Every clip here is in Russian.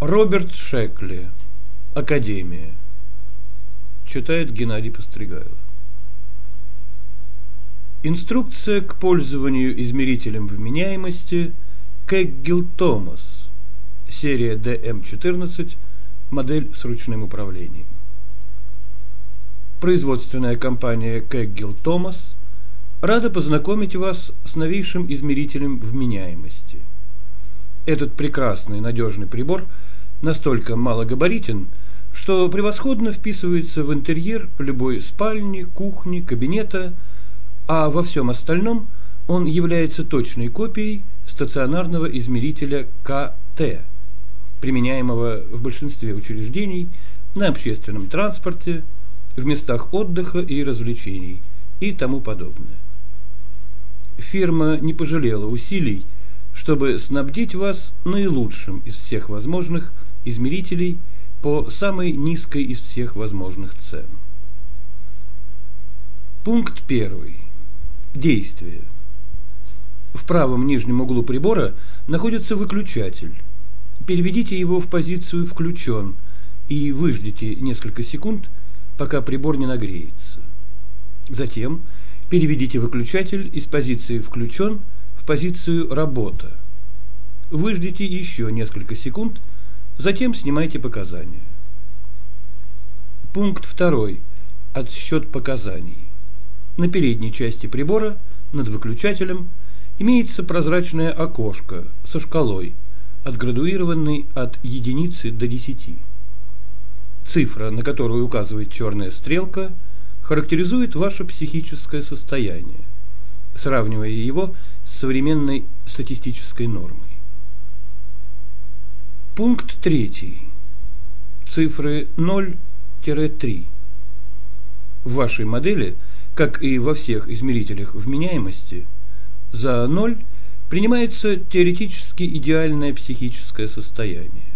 Роберт Шекли. Академия. Читает Геннадий Постригайло. Инструкция к пользованию измерителем вменяемости Кэггил Томас. Серия DM14. Модель с ручным управлением. Производственная компания Кэггил Томас рада познакомить вас с новейшим измерителем вменяемости. Этот прекрасный надежный прибор – настолько малогабаритен, что превосходно вписывается в интерьер любой спальни, кухни, кабинета, а во всем остальном он является точной копией стационарного измерителя КТ, применяемого в большинстве учреждений на общественном транспорте, в местах отдыха и развлечений и тому подобное. Фирма не пожалела усилий, чтобы снабдить вас наилучшим из всех возможных измерителей по самой низкой из всех возможных цен. Пункт первый. Действие. В правом нижнем углу прибора находится выключатель. Переведите его в позицию «включен» и выждите несколько секунд, пока прибор не нагреется. Затем переведите выключатель из позиции «включен» в позицию «работа». Выждите еще несколько секунд, Затем снимайте показания. Пункт второй. Отсчет показаний. На передней части прибора, над выключателем, имеется прозрачное окошко со шкалой, отградуированной от единицы до десяти. Цифра, на которую указывает черная стрелка, характеризует ваше психическое состояние, сравнивая его с современной статистической нормой. Пункт третий. Цифры 0-3. В вашей модели, как и во всех измерителях вменяемости, за 0 принимается теоретически идеальное психическое состояние.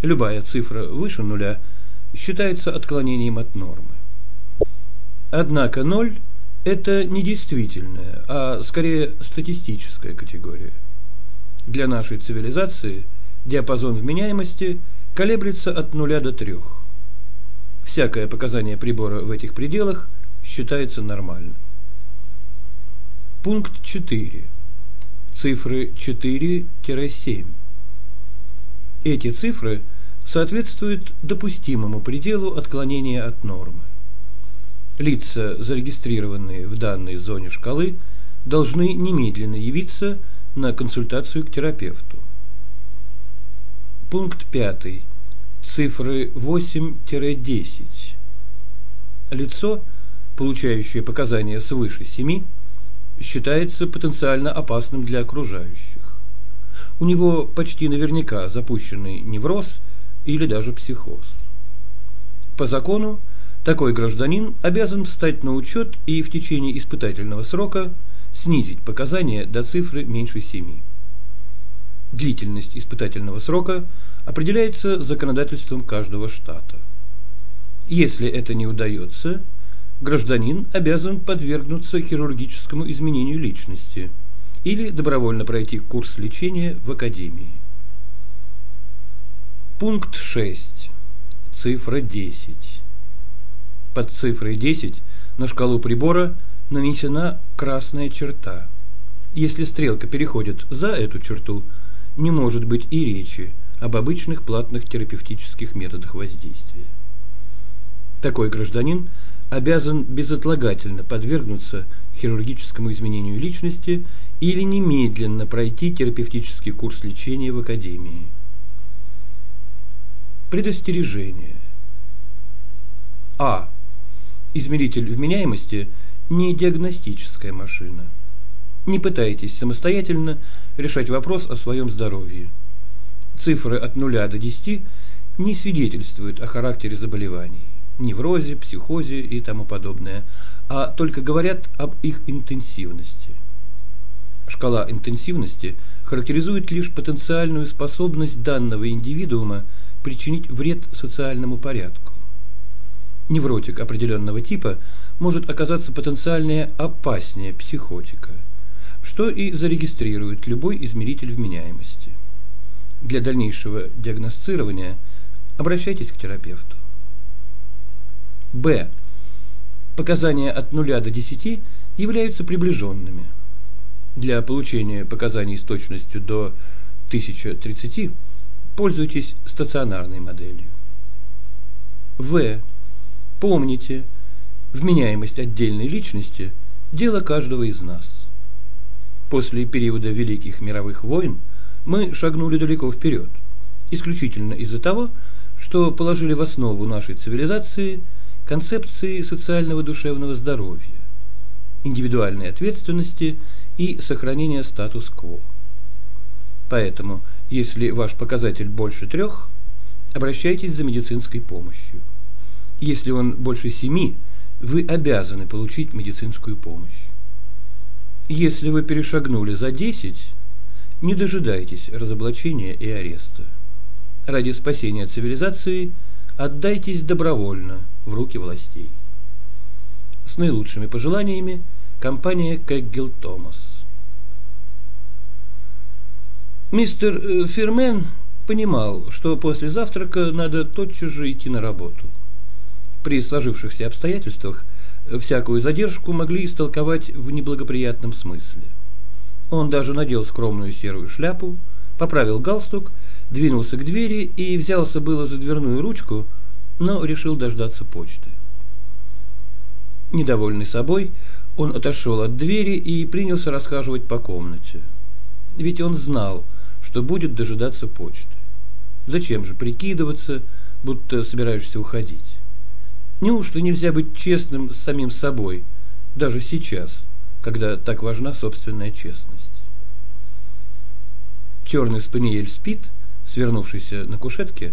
Любая цифра выше нуля считается отклонением от нормы. Однако 0 – это не действительная, а скорее статистическая категория. Для нашей цивилизации – Диапазон вменяемости колеблется от 0 до 3. Всякое показание прибора в этих пределах считается нормальным. Пункт 4. Цифры 4-7. Эти цифры соответствуют допустимому пределу отклонения от нормы. Лица, зарегистрированные в данной зоне шкалы, должны немедленно явиться на консультацию к терапевту. Пункт 5. Цифры 8-10. Лицо, получающее показания свыше 7, считается потенциально опасным для окружающих. У него почти наверняка запущенный невроз или даже психоз. По закону, такой гражданин обязан встать на учет и в течение испытательного срока снизить показания до цифры меньше 7. Длительность испытательного срока определяется законодательством каждого штата. Если это не удается, гражданин обязан подвергнуться хирургическому изменению личности или добровольно пройти курс лечения в академии. Пункт 6. Цифра 10. Под цифрой 10 на шкалу прибора нанесена красная черта. Если стрелка переходит за эту черту – не может быть и речи об обычных платных терапевтических методах воздействия. Такой гражданин обязан безотлагательно подвергнуться хирургическому изменению личности или немедленно пройти терапевтический курс лечения в академии. Предостережение. А. Измеритель вменяемости не диагностическая машина. Не пытайтесь самостоятельно решать вопрос о своем здоровье. Цифры от 0 до 10 не свидетельствуют о характере заболеваний, неврозе, психозе и тому подобное, а только говорят об их интенсивности. Шкала интенсивности характеризует лишь потенциальную способность данного индивидуума причинить вред социальному порядку. Невротик определенного типа может оказаться потенциально опаснее психотика – что и зарегистрирует любой измеритель вменяемости. Для дальнейшего диагностирования обращайтесь к терапевту. Б. Показания от 0 до 10 являются приближенными. Для получения показаний с точностью до 1030 пользуйтесь стационарной моделью. В. Помните, вменяемость отдельной личности – дело каждого из нас. После периода Великих мировых войн мы шагнули далеко вперед, исключительно из-за того, что положили в основу нашей цивилизации концепции социального душевного здоровья, индивидуальной ответственности и сохранения статус-кво. Поэтому, если ваш показатель больше трех, обращайтесь за медицинской помощью. Если он больше семи, вы обязаны получить медицинскую помощь. Если вы перешагнули за 10, не дожидайтесь разоблачения и ареста. Ради спасения цивилизации отдайтесь добровольно в руки властей. С наилучшими пожеланиями, компания Кэггел Томас. Мистер э, Фермен понимал, что после завтрака надо тотчас же идти на работу. При сложившихся обстоятельствах всякую задержку могли истолковать в неблагоприятном смысле. Он даже надел скромную серую шляпу, поправил галстук, двинулся к двери и взялся было за дверную ручку, но решил дождаться почты. Недовольный собой, он отошел от двери и принялся расхаживать по комнате. Ведь он знал, что будет дожидаться почты. Зачем же прикидываться, будто собираешься уходить? Неужто нельзя быть честным с самим собой, даже сейчас, когда так важна собственная честность? Черный спаниель спит, свернувшийся на кушетке,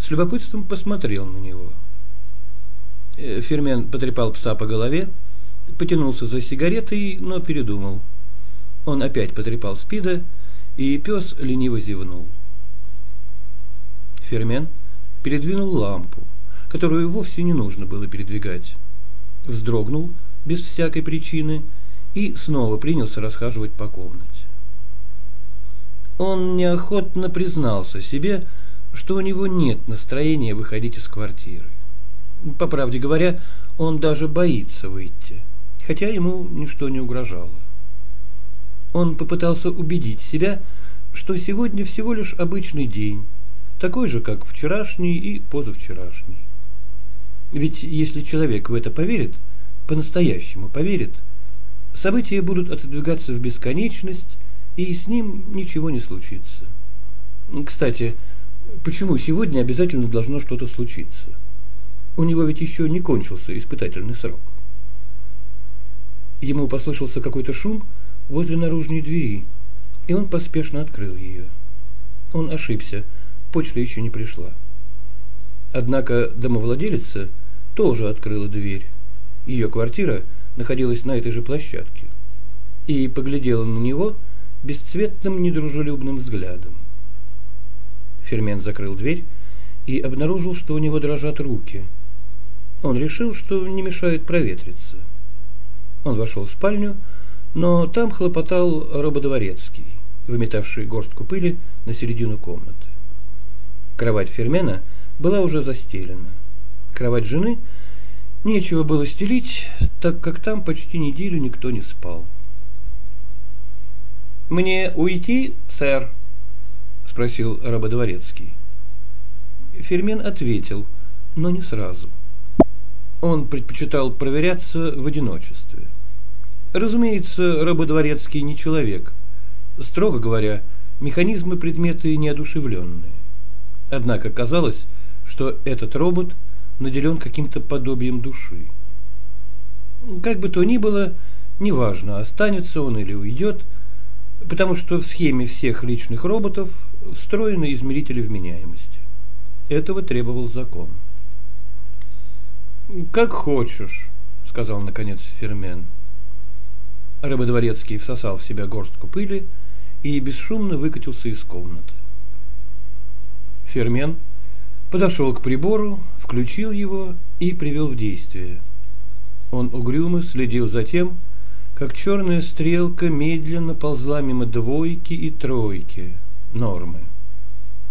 с любопытством посмотрел на него. Э, Фермен потрепал пса по голове, потянулся за сигаретой, но передумал. Он опять потрепал спида, и пес лениво зевнул. Фермен передвинул лампу которую вовсе не нужно было передвигать. Вздрогнул без всякой причины и снова принялся расхаживать по комнате. Он неохотно признался себе, что у него нет настроения выходить из квартиры. По правде говоря, он даже боится выйти, хотя ему ничто не угрожало. Он попытался убедить себя, что сегодня всего лишь обычный день, такой же, как вчерашний и позавчерашний. Ведь если человек в это поверит, по-настоящему поверит, события будут отодвигаться в бесконечность, и с ним ничего не случится. Кстати, почему сегодня обязательно должно что-то случиться? У него ведь еще не кончился испытательный срок. Ему послышался какой-то шум возле наружной двери, и он поспешно открыл ее. Он ошибся, почта еще не пришла. Однако домовладелица – тоже открыла дверь. Ее квартира находилась на этой же площадке. И поглядела на него бесцветным недружелюбным взглядом. Фермен закрыл дверь и обнаружил, что у него дрожат руки. Он решил, что не мешает проветриться. Он вошел в спальню, но там хлопотал Рободворецкий, выметавший горстку пыли на середину комнаты. Кровать Фермена была уже застелена. Кровать жены нечего было стелить, так как там почти неделю никто не спал. «Мне уйти, сэр?» – спросил рабодворецкий. Фермен ответил, но не сразу. Он предпочитал проверяться в одиночестве. Разумеется, рабодворецкий не человек. Строго говоря, механизмы предметы неодушевленные. Однако казалось, что этот робот – наделен каким-то подобием души. Как бы то ни было, неважно, останется он или уйдет, потому что в схеме всех личных роботов встроены измерители вменяемости. Этого требовал закон. «Как хочешь», — сказал наконец Фермен. Рыбодворецкий всосал в себя горстку пыли и бесшумно выкатился из комнаты. Фермен подошел к прибору, включил его и привел в действие. Он угрюмо следил за тем, как черная стрелка медленно ползла мимо двойки и тройки, нормы.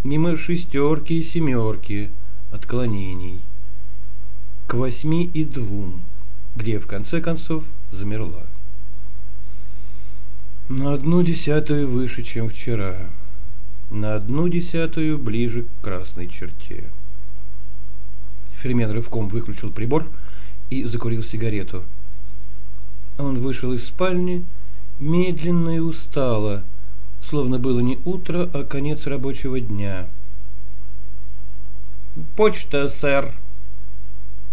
мимо шестерки и семерки отклонений, к восьми и двум, где в конце концов замерла. На одну десятую выше, чем вчера, на одну десятую ближе к красной черте. Фермен рывком выключил прибор и закурил сигарету. Он вышел из спальни медленно и устало, словно было не утро, а конец рабочего дня. «Почта, сэр!»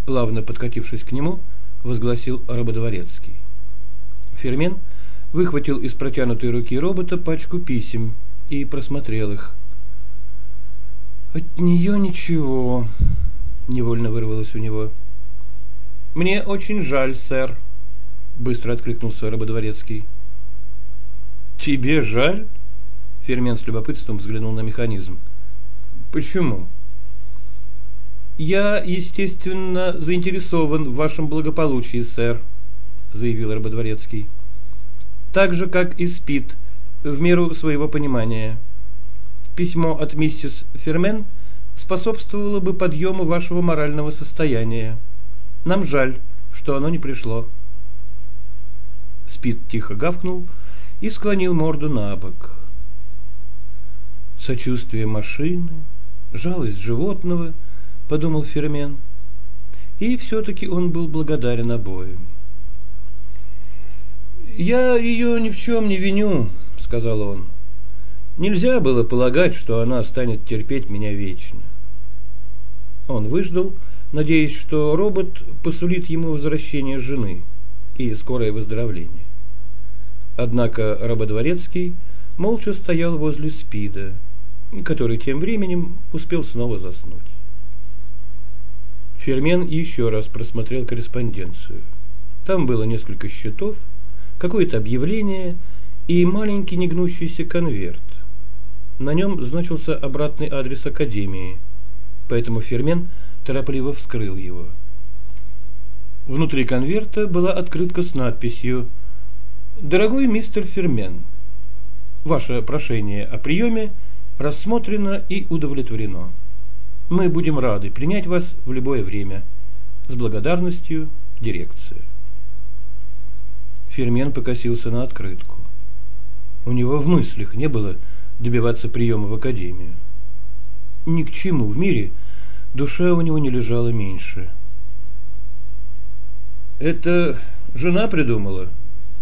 Плавно подкатившись к нему, возгласил Рабодворецкий. Фермен выхватил из протянутой руки робота пачку писем и просмотрел их. «От нее ничего», — невольно вырвалось у него. «Мне очень жаль, сэр», — быстро откликнулся Рабодворецкий. «Тебе жаль?» Фермен с любопытством взглянул на механизм. «Почему?» «Я, естественно, заинтересован в вашем благополучии, сэр», заявил Рабодворецкий. «Так же, как и спит, в меру своего понимания. Письмо от миссис Фермен способствовало бы подъему вашего морального состояния. Нам жаль, что оно не пришло». Спит тихо гавкнул и склонил морду на бок. Сочувствие машины, жалость животного, подумал Фермен. И все-таки он был благодарен обоим. «Я ее ни в чем не виню», — сказал он. «Нельзя было полагать, что она станет терпеть меня вечно». Он выждал, надеясь, что робот посулит ему возвращение жены и скорое выздоровление. Однако Рабодворецкий молча стоял возле Спида, который тем временем успел снова заснуть. Фермен еще раз просмотрел корреспонденцию. Там было несколько счетов, какое-то объявление и маленький негнущийся конверт. На нем значился обратный адрес академии, поэтому Фермен торопливо вскрыл его. Внутри конверта была открытка с надписью Дорогой мистер Фермен, ваше прошение о приеме рассмотрено и удовлетворено. Мы будем рады принять вас в любое время. С благодарностью, дирекция. Фермен покосился на открытку. У него в мыслях не было добиваться приема в академию. Ни к чему в мире душа у него не лежала меньше. «Это жена придумала?»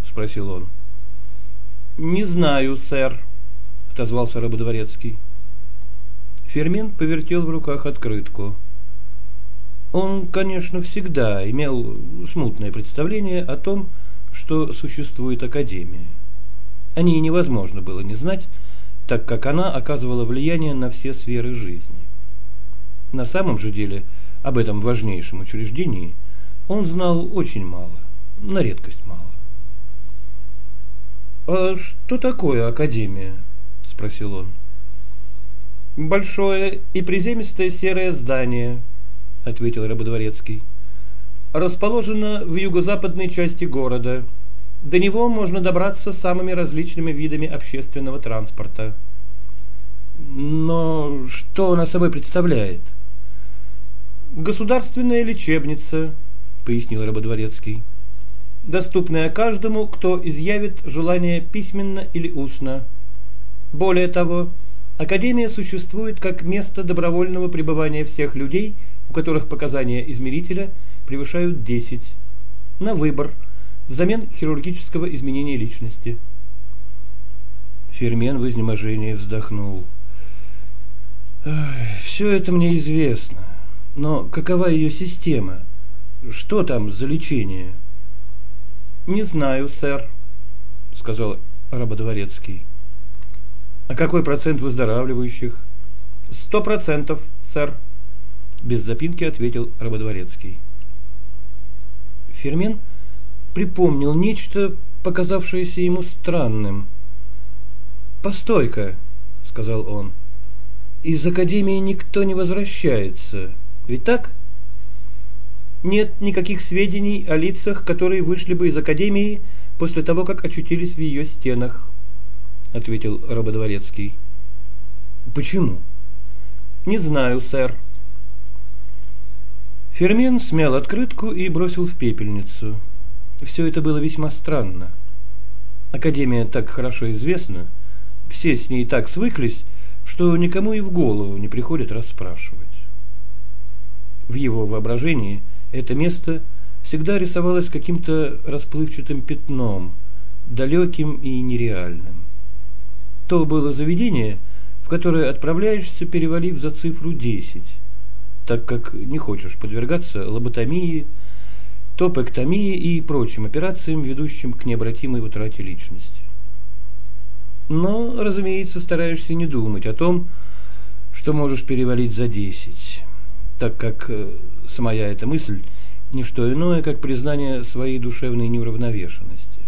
спросил он. Не знаю, сэр, отозвался рабодворецкий. Фермин повертел в руках открытку. Он, конечно, всегда имел смутное представление о том, что существует академия. О ней невозможно было не знать, так как она оказывала влияние на все сферы жизни. На самом же деле об этом важнейшем учреждении он знал очень мало, на редкость мало. «А что такое академия?» – спросил он. «Большое и приземистое серое здание», – ответил Рабодворецкий. «Расположено в юго-западной части города. До него можно добраться самыми различными видами общественного транспорта». «Но что она собой представляет?» «Государственная лечебница», – пояснил Рабодворецкий доступная каждому, кто изъявит желание письменно или устно. Более того, Академия существует как место добровольного пребывания всех людей, у которых показания измерителя превышают 10, на выбор, взамен хирургического изменения личности. Фермен в изнеможении вздохнул. «Все это мне известно, но какова ее система? Что там за лечение?» Не знаю, сэр, сказал Рабодворецкий. А какой процент выздоравливающих? Сто процентов, сэр, без запинки ответил Рабодворецкий. Фермен припомнил нечто, показавшееся ему странным. «Постой-ка», — сказал он, — «из академии никто не возвращается, ведь так?» нет никаких сведений о лицах, которые вышли бы из академии после того, как очутились в ее стенах, ответил Рабодворецкий. Почему? Не знаю, сэр. Фермен смял открытку и бросил в пепельницу. Все это было весьма странно. Академия так хорошо известна, все с ней так свыклись, что никому и в голову не приходит расспрашивать. В его воображении это место всегда рисовалось каким-то расплывчатым пятном, далеким и нереальным. То было заведение, в которое отправляешься, перевалив за цифру 10, так как не хочешь подвергаться лоботомии, топэктомии и прочим операциям, ведущим к необратимой утрате личности. Но, разумеется, стараешься не думать о том, что можешь перевалить за 10, так как э, самая эта мысль – не что иное, как признание своей душевной неуравновешенности.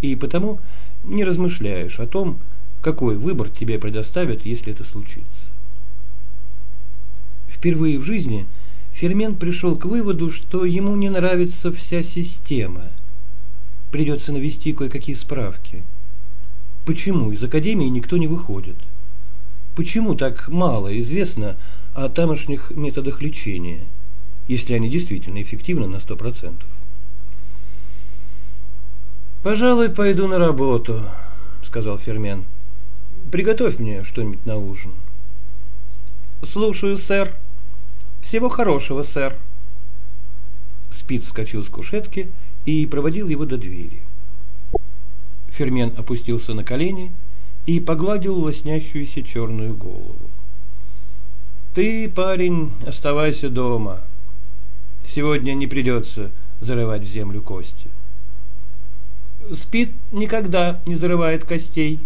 И потому не размышляешь о том, какой выбор тебе предоставят, если это случится. Впервые в жизни Фермен пришел к выводу, что ему не нравится вся система. Придется навести кое-какие справки. Почему из академии никто не выходит? Почему так мало известно о тамошних методах лечения, если они действительно эффективны на 100%? «Пожалуй, пойду на работу», — сказал Фермен. Приготовь мне что-нибудь на ужин. Слушаю, сэр. Всего хорошего, сэр. Спит вскочил с кушетки и проводил его до двери. Фермен опустился на колени и погладил лоснящуюся черную голову. Ты, парень, оставайся дома. Сегодня не придется зарывать в землю кости. Спит никогда не зарывает костей,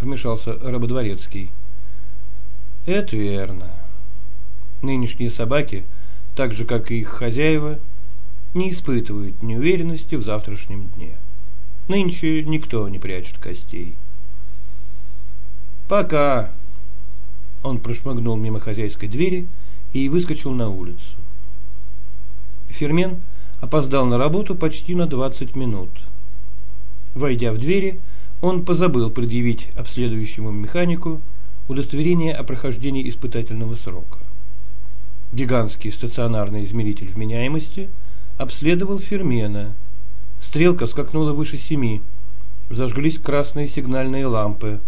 вмешался Рабодворецкий. Это верно. Нынешние собаки, так же как и их хозяева, не испытывают неуверенности в завтрашнем дне. Нынче никто не прячет костей. Пока. Он прошмыгнул мимо хозяйской двери и выскочил на улицу. Фермен опоздал на работу почти на 20 минут. Войдя в двери, он позабыл предъявить обследующему механику удостоверение о прохождении испытательного срока. Гигантский стационарный измеритель вменяемости обследовал Фермена. Стрелка скакнула выше семи. Зажглись красные сигнальные лампы.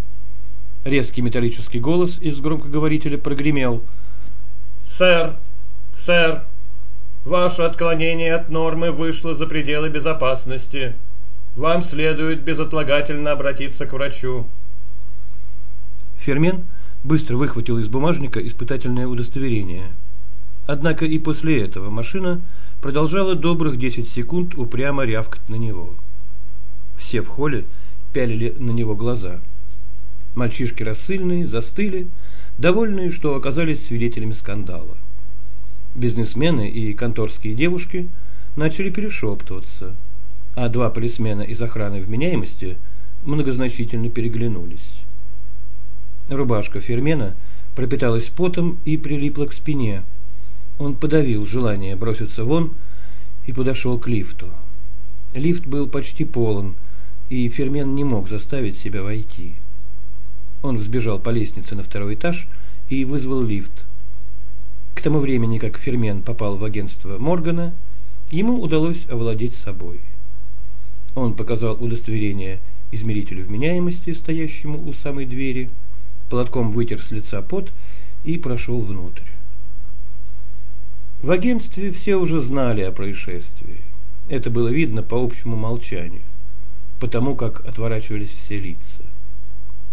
Резкий металлический голос из громкоговорителя прогремел. «Сэр! Сэр! Ваше отклонение от нормы вышло за пределы безопасности!» Вам следует безотлагательно обратиться к врачу. Фермен быстро выхватил из бумажника испытательное удостоверение. Однако и после этого машина продолжала добрых 10 секунд упрямо рявкать на него. Все в холле пялили на него глаза. Мальчишки рассыльные застыли, довольные, что оказались свидетелями скандала. Бизнесмены и конторские девушки начали перешептываться – а два полисмена из охраны вменяемости многозначительно переглянулись. Рубашка Фермена пропиталась потом и прилипла к спине. Он подавил желание броситься вон и подошел к лифту. Лифт был почти полон, и Фермен не мог заставить себя войти. Он взбежал по лестнице на второй этаж и вызвал лифт. К тому времени, как Фермен попал в агентство Моргана, ему удалось овладеть собой. Он показал удостоверение измерителю вменяемости, стоящему у самой двери, платком вытер с лица пот и прошел внутрь. В агентстве все уже знали о происшествии. Это было видно по общему молчанию, потому как отворачивались все лица.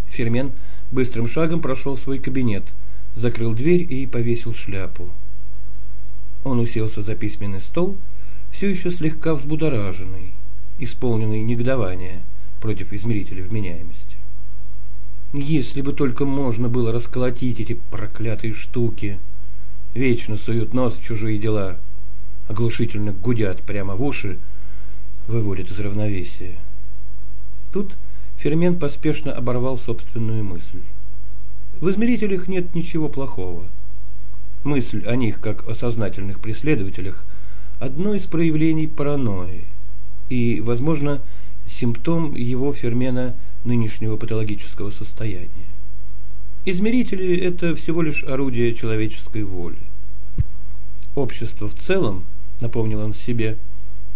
Фермен быстрым шагом прошел в свой кабинет, закрыл дверь и повесил шляпу. Он уселся за письменный стол, все еще слегка взбудораженный исполненный негодования против измерителя вменяемости. Если бы только можно было расколотить эти проклятые штуки. Вечно суют нос в чужие дела, оглушительно гудят прямо в уши, выводят из равновесия. Тут Фермен поспешно оборвал собственную мысль. В измерителях нет ничего плохого. Мысль о них, как о сознательных преследователях, одно из проявлений паранойи и, возможно, симптом его фермена нынешнего патологического состояния. Измерители – это всего лишь орудие человеческой воли. Общество в целом, напомнил он себе,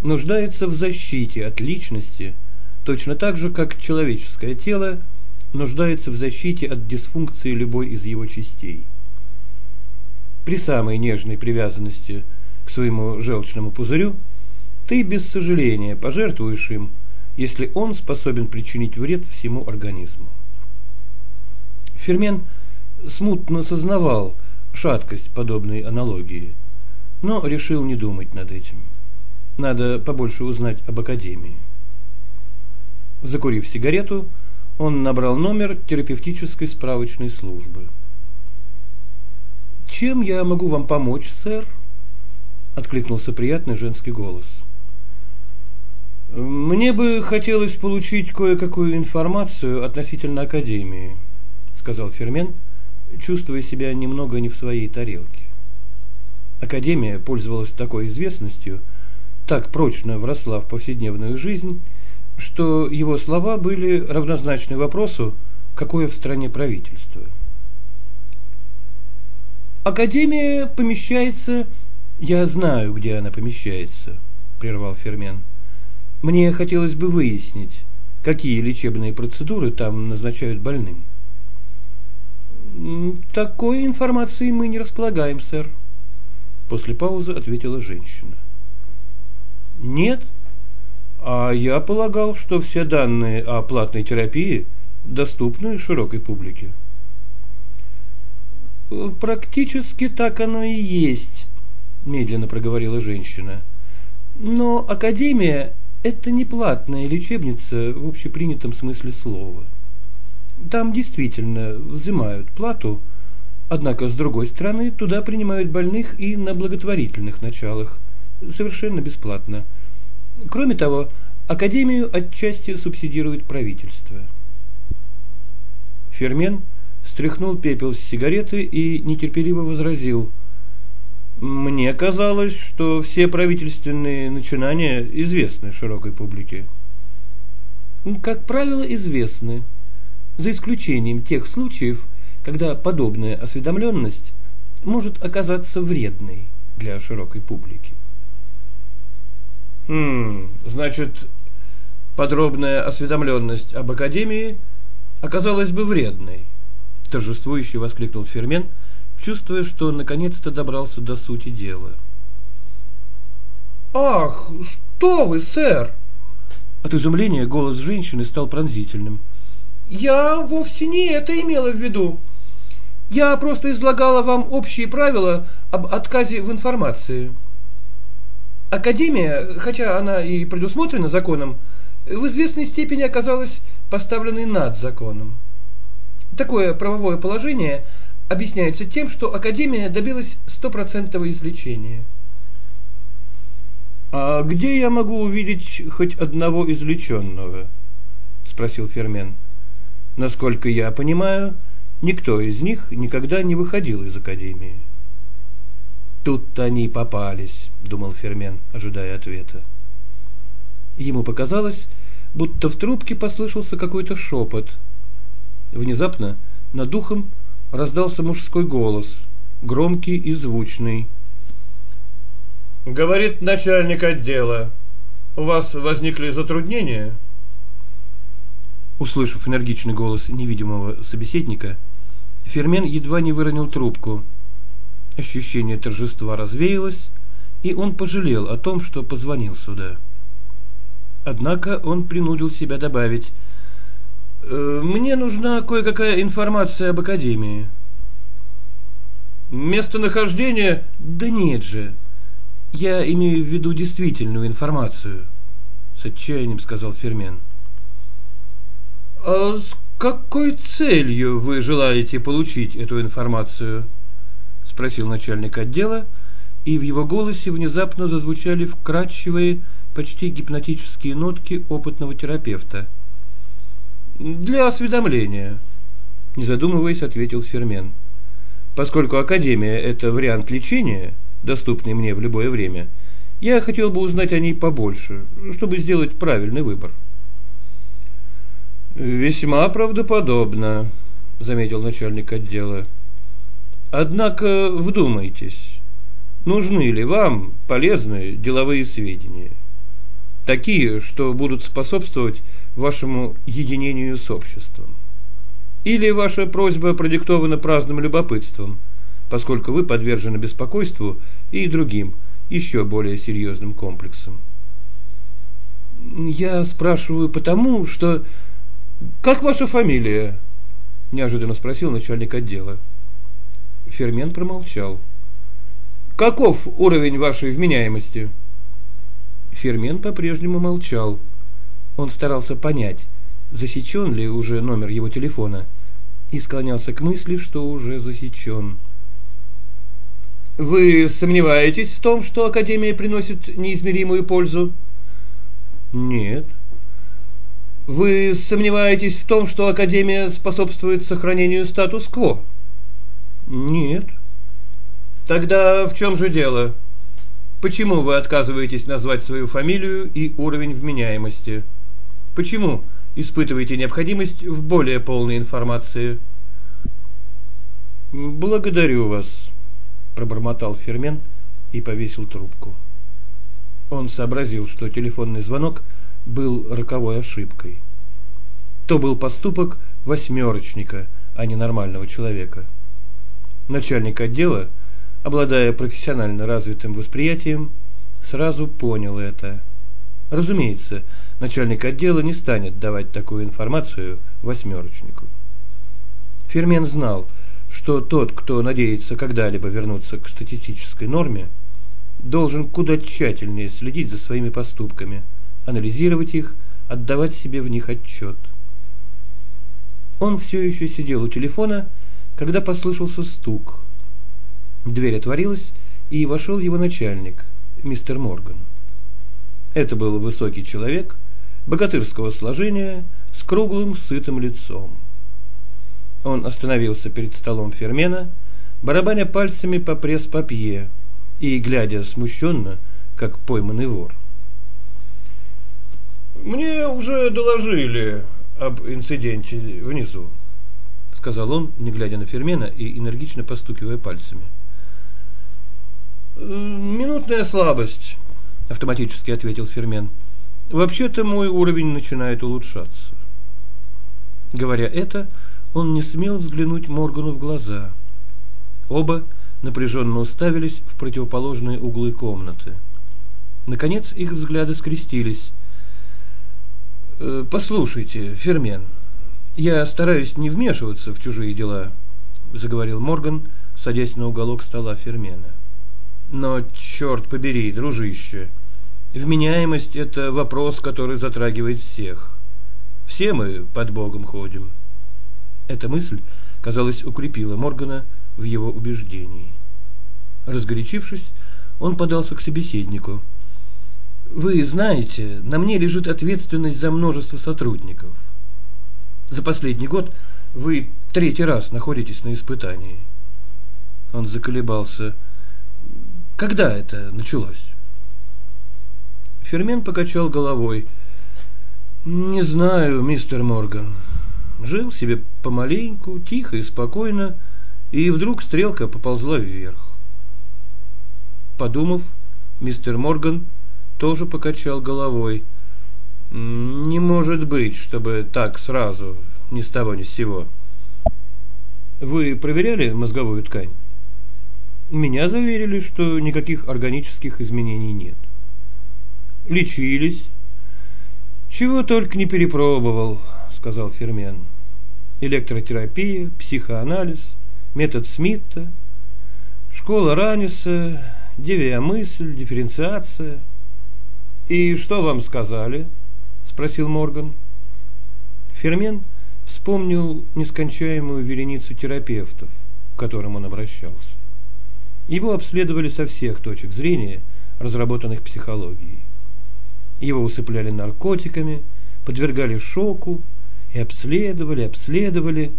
нуждается в защите от личности, точно так же, как человеческое тело нуждается в защите от дисфункции любой из его частей. При самой нежной привязанности к своему желчному пузырю ты без сожаления пожертвуешь им, если он способен причинить вред всему организму. Фермен смутно сознавал шаткость подобной аналогии, но решил не думать над этим. Надо побольше узнать об академии. Закурив сигарету, он набрал номер терапевтической справочной службы. «Чем я могу вам помочь, сэр?» – откликнулся приятный женский голос. «Мне бы хотелось получить кое-какую информацию относительно Академии», – сказал Фермен, чувствуя себя немного не в своей тарелке. Академия пользовалась такой известностью, так прочно вросла в повседневную жизнь, что его слова были равнозначны вопросу, какое в стране правительство. Академия помещается... Я знаю, где она помещается, прервал Фермен. Мне хотелось бы выяснить, какие лечебные процедуры там назначают больным. Такой информации мы не располагаем, сэр. После паузы ответила женщина. Нет? А я полагал, что все данные о платной терапии доступны широкой публике. Практически так оно и есть, медленно проговорила женщина. Но академия это не платная лечебница в общепринятом смысле слова. Там действительно взимают плату, однако, с другой стороны, туда принимают больных и на благотворительных началах, совершенно бесплатно. Кроме того, Академию отчасти субсидирует правительство. Фермен стряхнул пепел с сигареты и нетерпеливо возразил. «Мне казалось, что все правительственные начинания известны широкой публике». «Как правило, известны», за исключением тех случаев, когда подобная осведомленность может оказаться вредной для широкой публики. Хм, значит, подробная осведомленность об Академии оказалась бы вредной, торжествующе воскликнул Фермен, чувствуя, что наконец-то добрался до сути дела. «Ах, что вы, сэр!» От изумления голос женщины стал пронзительным – я вовсе не это имела в виду. Я просто излагала вам общие правила об отказе в информации. Академия, хотя она и предусмотрена законом, в известной степени оказалась поставленной над законом. Такое правовое положение объясняется тем, что Академия добилась стопроцентного излечения. «А где я могу увидеть хоть одного излеченного?» – спросил Фермен. – Насколько я понимаю, никто из них никогда не выходил из академии. Тут-то они и попались, думал Фермен, ожидая ответа. Ему показалось, будто в трубке послышался какой-то шепот. Внезапно над духом раздался мужской голос, громкий и звучный. Говорит начальник отдела. У вас возникли затруднения? Услышав энергичный голос невидимого собеседника, Фермен едва не выронил трубку. Ощущение торжества развеялось, и он пожалел о том, что позвонил сюда. Однако он принудил себя добавить «Э, «Мне нужна кое-какая информация об Академии». «Местонахождение? Да нет же. Я имею в виду действительную информацию», — с отчаянием сказал Фермен. А с какой целью вы желаете получить эту информацию? спросил начальник отдела, и в его голосе внезапно зазвучали вкрадчивые, почти гипнотические нотки опытного терапевта. Для осведомления, не задумываясь, ответил Фермен. Поскольку академия это вариант лечения, доступный мне в любое время, я хотел бы узнать о ней побольше, чтобы сделать правильный выбор. Весьма правдоподобно, заметил начальник отдела. Однако вдумайтесь, нужны ли вам полезные деловые сведения? Такие, что будут способствовать вашему единению с обществом. Или ваша просьба продиктована праздным любопытством, поскольку вы подвержены беспокойству и другим, еще более серьезным комплексам. Я спрашиваю потому, что... Как ваша фамилия? Неожиданно спросил начальник отдела. Фермен промолчал. Каков уровень вашей вменяемости? Фермен по-прежнему молчал. Он старался понять, засечен ли уже номер его телефона, и склонялся к мысли, что уже засечен. «Вы сомневаетесь в том, что Академия приносит неизмеримую пользу?» «Нет». «Вы сомневаетесь в том, что Академия способствует сохранению статус-кво?» «Нет». «Тогда в чем же дело? Почему вы отказываетесь назвать свою фамилию и уровень вменяемости? Почему испытываете необходимость в более полной информации?» «Благодарю вас», – пробормотал Фермен и повесил трубку. Он сообразил, что телефонный звонок был роковой ошибкой. То был поступок восьмерочника, а не нормального человека. Начальник отдела, обладая профессионально развитым восприятием, сразу понял это. Разумеется, начальник отдела не станет давать такую информацию восьмерочнику. Фермен знал, что тот, кто надеется когда-либо вернуться к статистической норме, должен куда тщательнее следить за своими поступками, анализировать их, отдавать себе в них отчет. Он все еще сидел у телефона, когда послышался стук. Дверь отворилась, и вошел его начальник, мистер Морган. Это был высокий человек, богатырского сложения, с круглым сытым лицом. Он остановился перед столом Фермена, барабаня пальцами по пресс-папье и глядя смущенно, как пойманный вор. «Мне уже доложили об инциденте внизу», — сказал он, не глядя на Фермена и энергично постукивая пальцами. «Минутная слабость», — автоматически ответил Фермен. «Вообще-то мой уровень начинает улучшаться». Говоря это, он не смел взглянуть Моргану в глаза. Оба напряженно уставились в противоположные углы комнаты. Наконец их взгляды скрестились. «Э, «Послушайте, Фермен, я стараюсь не вмешиваться в чужие дела», — заговорил Морган, садясь на уголок стола Фермена. «Но, черт побери, дружище, вменяемость — это вопрос, который затрагивает всех. Все мы под Богом ходим». Эта мысль, казалось, укрепила Моргана в его убеждении. Разгорячившись, он подался к собеседнику. «Вы знаете, на мне лежит ответственность за множество сотрудников. За последний год вы третий раз находитесь на испытании». Он заколебался. «Когда это началось?» Фермен покачал головой. «Не знаю, мистер Морган. Жил себе помаленьку, тихо и спокойно, и вдруг стрелка поползла вверх. Подумав, мистер Морган тоже покачал головой. Не может быть, чтобы так сразу, ни с того ни с сего. Вы проверяли мозговую ткань? Меня заверили, что никаких органических изменений нет. Лечились. Чего только не перепробовал, сказал Фермен. Электротерапия, психоанализ, метод Смита, школа Раниса, девия мысль, дифференциация. И что вам сказали? спросил Морган. Фермен вспомнил нескончаемую вереницу терапевтов, к которым он обращался. Его обследовали со всех точек зрения, разработанных психологией. Его усыпляли наркотиками, подвергали шоку и обследовали, обследовали.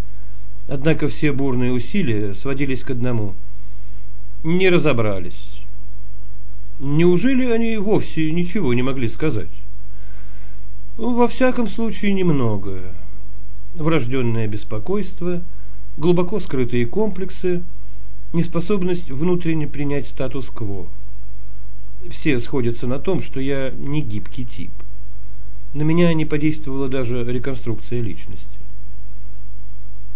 Однако все бурные усилия сводились к одному – не разобрались. Неужели они вовсе ничего не могли сказать? Во всяком случае, немного. Врожденное беспокойство, глубоко скрытые комплексы, неспособность внутренне принять статус-кво. Все сходятся на том, что я не гибкий тип. На меня не подействовала даже реконструкция личности.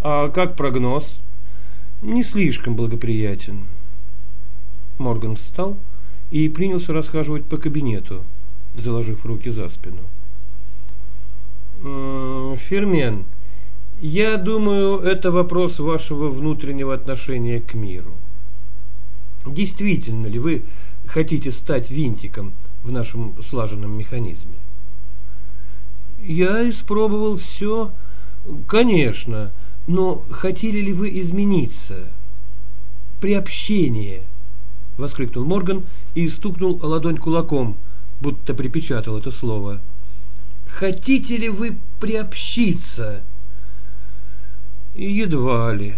А как прогноз? Не слишком благоприятен. Морган встал и принялся расхаживать по кабинету, заложив руки за спину. Фермен, я думаю, это вопрос вашего внутреннего отношения к миру. Действительно ли вы хотите стать винтиком в нашем слаженном механизме? Я испробовал все, конечно, но хотели ли вы измениться? Приобщение, воскликнул Морган и стукнул ладонь кулаком, будто припечатал это слово. Хотите ли вы приобщиться? Едва ли,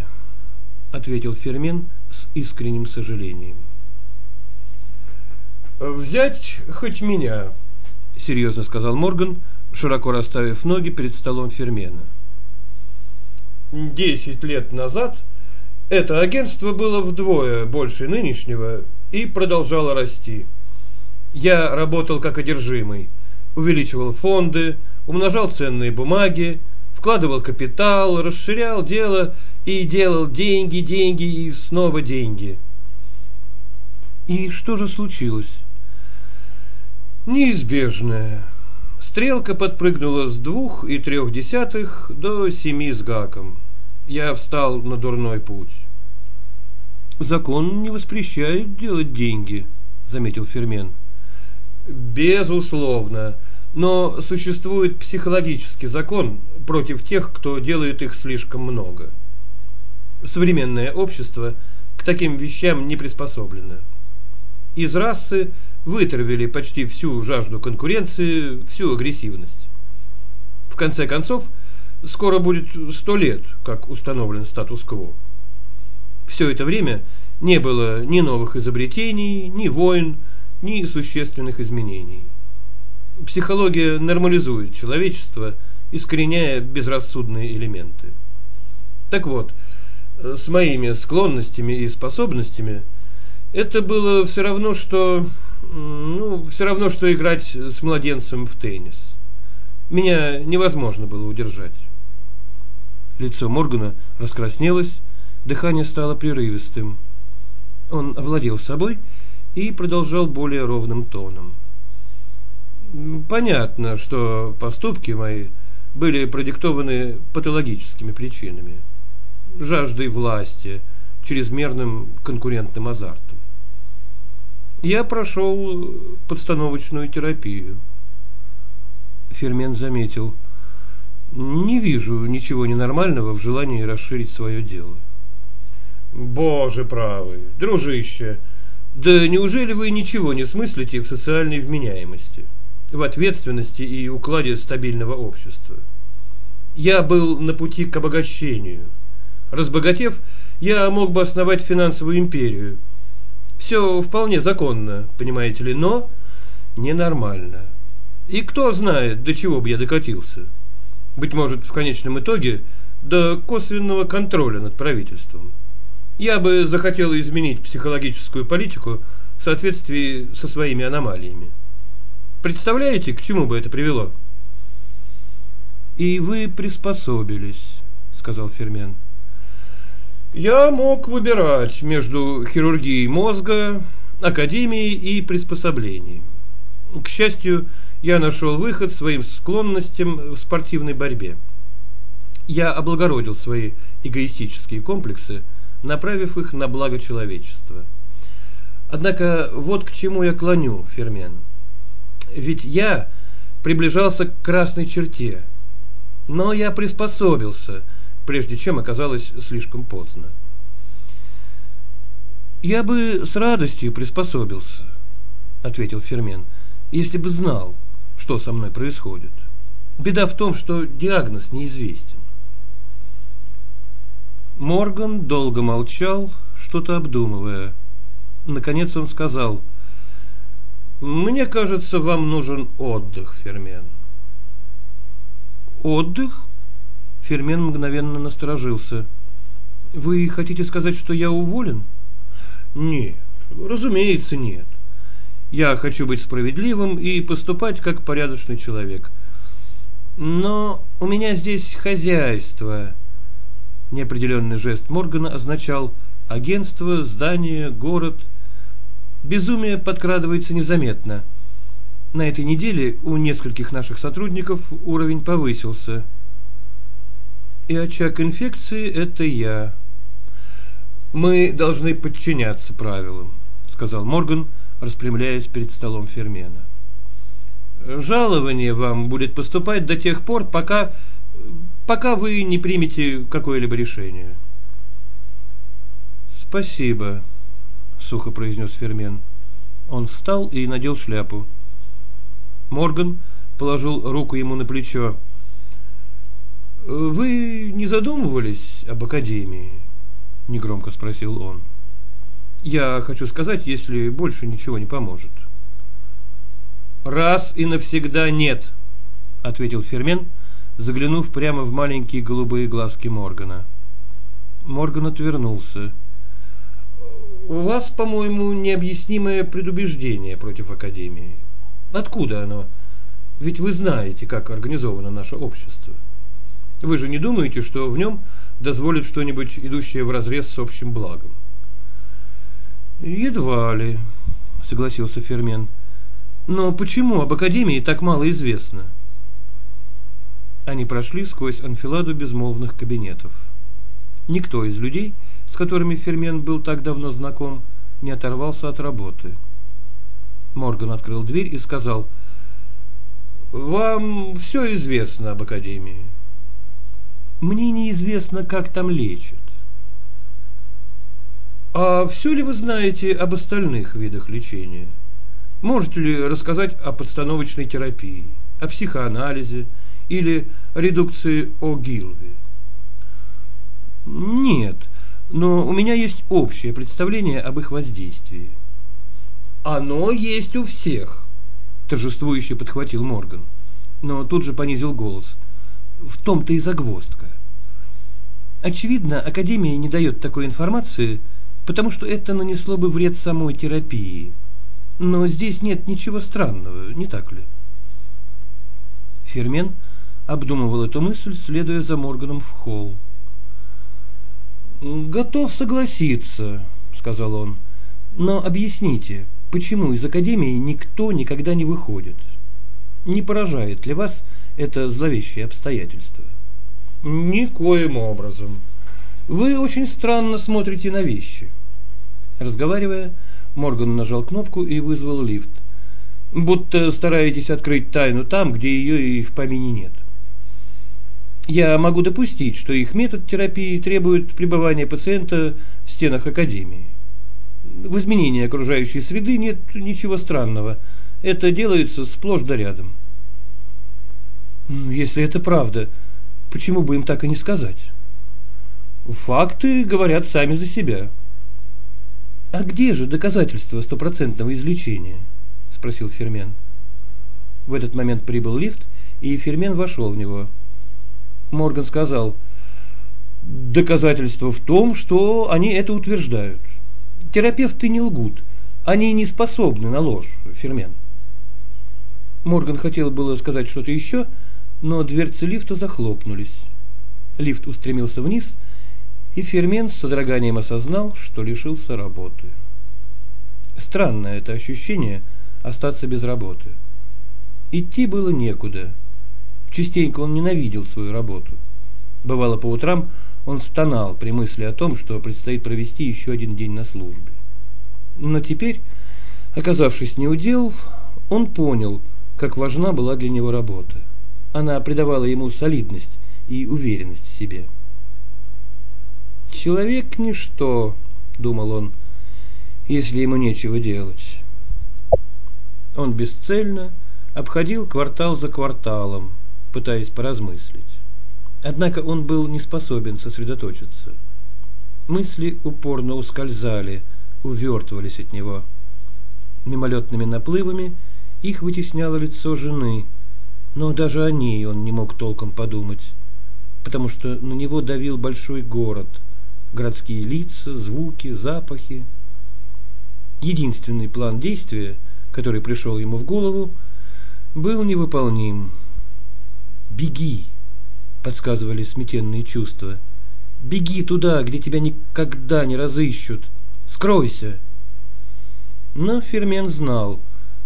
ответил Фермен с искренним сожалением. Взять хоть меня, серьезно сказал Морган, широко расставив ноги перед столом Фермена. Десять лет назад это агентство было вдвое больше нынешнего и продолжало расти. Я работал как одержимый, увеличивал фонды, умножал ценные бумаги, вкладывал капитал, расширял дело и делал деньги, деньги и снова деньги. И что же случилось? Неизбежное. Стрелка подпрыгнула с двух и трех десятых до семи с гаком. Я встал на дурной путь. Закон не воспрещает делать деньги, заметил Фермен. Безусловно, но существует психологический закон против тех, кто делает их слишком много. Современное общество к таким вещам не приспособлено. Из расы вытравили почти всю жажду конкуренции, всю агрессивность. В конце концов, скоро будет сто лет, как установлен статус-кво. Все это время не было ни новых изобретений, ни войн, ни существенных изменений. Психология нормализует человечество, искореняя безрассудные элементы. Так вот, с моими склонностями и способностями это было все равно, что ну, все равно, что играть с младенцем в теннис. Меня невозможно было удержать. Лицо Моргана раскраснелось, дыхание стало прерывистым. Он овладел собой и продолжал более ровным тоном. Понятно, что поступки мои были продиктованы патологическими причинами. Жаждой власти, чрезмерным конкурентным азартом. Я прошел подстановочную терапию. Фермен заметил. Не вижу ничего ненормального в желании расширить свое дело. Боже правый, дружище, да неужели вы ничего не смыслите в социальной вменяемости, в ответственности и укладе стабильного общества? Я был на пути к обогащению. Разбогатев, я мог бы основать финансовую империю – все вполне законно, понимаете ли, но ненормально. И кто знает, до чего бы я докатился. Быть может, в конечном итоге, до косвенного контроля над правительством. Я бы захотел изменить психологическую политику в соответствии со своими аномалиями. Представляете, к чему бы это привело? И вы приспособились, сказал Фермен. Я мог выбирать между хирургией мозга, академией и приспособлением. К счастью, я нашел выход своим склонностям в спортивной борьбе. Я облагородил свои эгоистические комплексы, направив их на благо человечества. Однако вот к чему я клоню, Фермен. Ведь я приближался к красной черте, но я приспособился – прежде чем оказалось слишком поздно. «Я бы с радостью приспособился», — ответил Фермен, «если бы знал, что со мной происходит. Беда в том, что диагноз неизвестен». Морган долго молчал, что-то обдумывая. Наконец он сказал, «Мне кажется, вам нужен отдых, Фермен». «Отдых?» Фермен мгновенно насторожился. Вы хотите сказать, что я уволен? Нет, разумеется, нет. Я хочу быть справедливым и поступать как порядочный человек. Но у меня здесь хозяйство. Неопределенный жест Моргана означал агентство, здание, город. Безумие подкрадывается незаметно. На этой неделе у нескольких наших сотрудников уровень повысился. И очаг инфекции – это я. Мы должны подчиняться правилам, сказал Морган, распрямляясь перед столом Фермена. Жалование вам будет поступать до тех пор, пока пока вы не примете какое-либо решение. Спасибо, сухо произнес Фермен. Он встал и надел шляпу. Морган положил руку ему на плечо. Вы не задумывались об академии? – негромко спросил он. «Я хочу сказать, если больше ничего не поможет». «Раз и навсегда нет», – ответил Фермен, заглянув прямо в маленькие голубые глазки Моргана. Морган отвернулся. «У вас, по-моему, необъяснимое предубеждение против Академии. Откуда оно? Ведь вы знаете, как организовано наше общество. Вы же не думаете, что в нем дозволит что-нибудь, идущее вразрез с общим благом. Едва ли, согласился Фермен. Но почему об Академии так мало известно? Они прошли сквозь анфиладу безмолвных кабинетов. Никто из людей, с которыми Фермен был так давно знаком, не оторвался от работы. Морган открыл дверь и сказал, «Вам все известно об Академии. Мне неизвестно, как там лечат. А все ли вы знаете об остальных видах лечения? Можете ли рассказать о подстановочной терапии, о психоанализе или редукции О'Гилви? Нет, но у меня есть общее представление об их воздействии. Оно есть у всех, торжествующе подхватил Морган, но тут же понизил голос. В том-то и загвоздка. Очевидно, Академия не дает такой информации, потому что это нанесло бы вред самой терапии. Но здесь нет ничего странного, не так ли? Фермен обдумывал эту мысль, следуя за Морганом в холл. «Готов согласиться», — сказал он. «Но объясните, почему из Академии никто никогда не выходит? Не поражает ли вас это зловещее обстоятельство?» Никоим образом. Вы очень странно смотрите на вещи. Разговаривая, Морган нажал кнопку и вызвал лифт. Будто стараетесь открыть тайну там, где ее и в помине нет. Я могу допустить, что их метод терапии требует пребывания пациента в стенах академии. В изменении окружающей среды нет ничего странного. Это делается сплошь да рядом. Если это правда, Почему бы им так и не сказать? Факты говорят сами за себя. А где же доказательства стопроцентного излечения? спросил Фермен. В этот момент прибыл лифт, и Фермен вошел в него. Морган сказал: "Доказательство в том, что они это утверждают. Терапевты не лгут, они не способны на ложь, Фермен". Морган хотел было сказать что-то еще, но дверцы лифта захлопнулись. Лифт устремился вниз, и Фермен с содроганием осознал, что лишился работы. Странное это ощущение остаться без работы. Идти было некуда. Частенько он ненавидел свою работу. Бывало по утрам он стонал при мысли о том, что предстоит провести еще один день на службе. Но теперь, оказавшись неудел, он понял, как важна была для него работа. Она придавала ему солидность и уверенность в себе. «Человек – ничто», – думал он, – «если ему нечего делать». Он бесцельно обходил квартал за кварталом, пытаясь поразмыслить. Однако он был не способен сосредоточиться. Мысли упорно ускользали, увертывались от него. Мимолетными наплывами их вытесняло лицо жены – но даже о ней он не мог толком подумать, потому что на него давил большой город, городские лица, звуки, запахи. Единственный план действия, который пришел ему в голову, был невыполним. «Беги!» – подсказывали сметенные чувства. «Беги туда, где тебя никогда не разыщут! Скройся!» Но Фермен знал,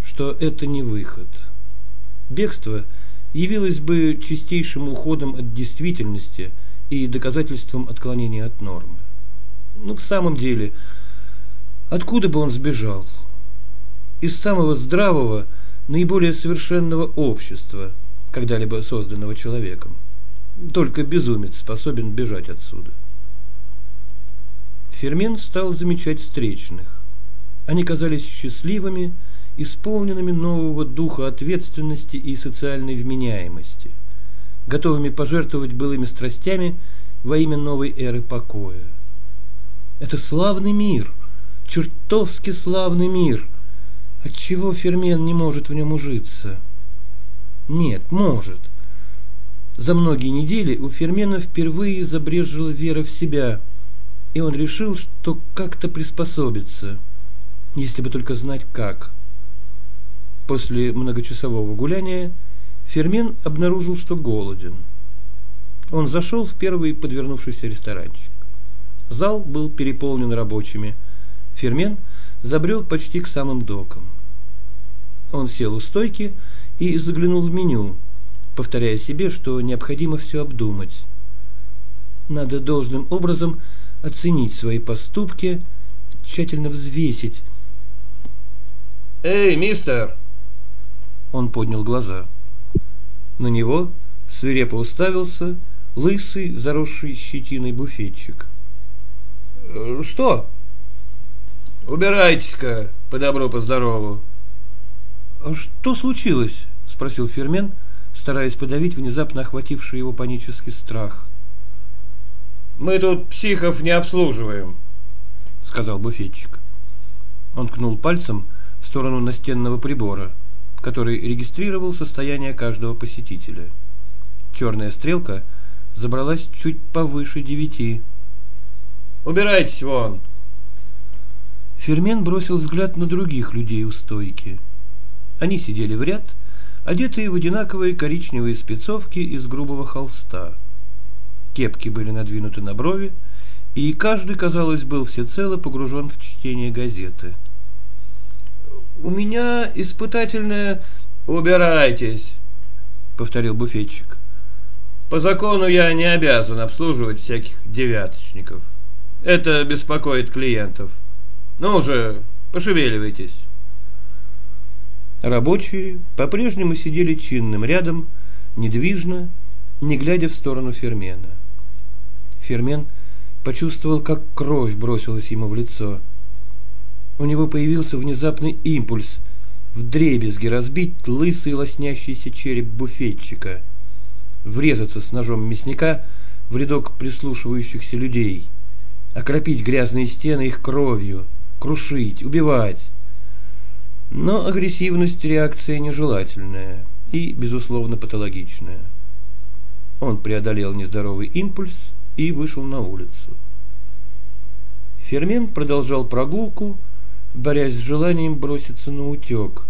что это не выход. Бегство явилось бы чистейшим уходом от действительности и доказательством отклонения от нормы. Ну, в самом деле, откуда бы он сбежал? Из самого здравого, наиболее совершенного общества, когда-либо созданного человеком. Только безумец способен бежать отсюда. Фермен стал замечать встречных. Они казались счастливыми, исполненными нового духа ответственности и социальной вменяемости, готовыми пожертвовать былыми страстями во имя новой эры покоя. Это славный мир, чертовски славный мир. Отчего Фермен не может в нем ужиться? Нет, может. За многие недели у Фермена впервые забрежила вера в себя, и он решил, что как-то приспособится – если бы только знать как. После многочасового гуляния Фермен обнаружил, что голоден. Он зашел в первый подвернувшийся ресторанчик. Зал был переполнен рабочими. Фермен забрел почти к самым докам. Он сел у стойки и заглянул в меню, повторяя себе, что необходимо все обдумать. Надо должным образом оценить свои поступки, тщательно взвесить, «Эй, мистер!» Он поднял глаза. На него свирепо уставился лысый, заросший щетиной буфетчик. «Э, «Что?» «Убирайтесь-ка, по добру, по здорову!» «А что случилось?» – спросил Фермен, стараясь подавить внезапно охвативший его панический страх. «Мы тут психов не обслуживаем», – сказал буфетчик. Он ткнул пальцем – в сторону настенного прибора, который регистрировал состояние каждого посетителя. Черная стрелка забралась чуть повыше девяти. «Убирайтесь вон!» Фермен бросил взгляд на других людей у стойки. Они сидели в ряд, одетые в одинаковые коричневые спецовки из грубого холста. Кепки были надвинуты на брови, и каждый, казалось, был всецело погружен в чтение газеты – у меня испытательное... Убирайтесь, повторил буфетчик. По закону я не обязан обслуживать всяких девяточников. Это беспокоит клиентов. Ну уже, пошевеливайтесь. Рабочие по-прежнему сидели чинным рядом, недвижно, не глядя в сторону Фермена. Фермен почувствовал, как кровь бросилась ему в лицо – у него появился внезапный импульс вдребезги разбить лысый лоснящийся череп буфетчика, врезаться с ножом мясника в рядок прислушивающихся людей, окропить грязные стены их кровью, крушить, убивать. Но агрессивность реакции нежелательная и, безусловно, патологичная. Он преодолел нездоровый импульс и вышел на улицу. Фермен продолжал прогулку, борясь с желанием броситься на утек.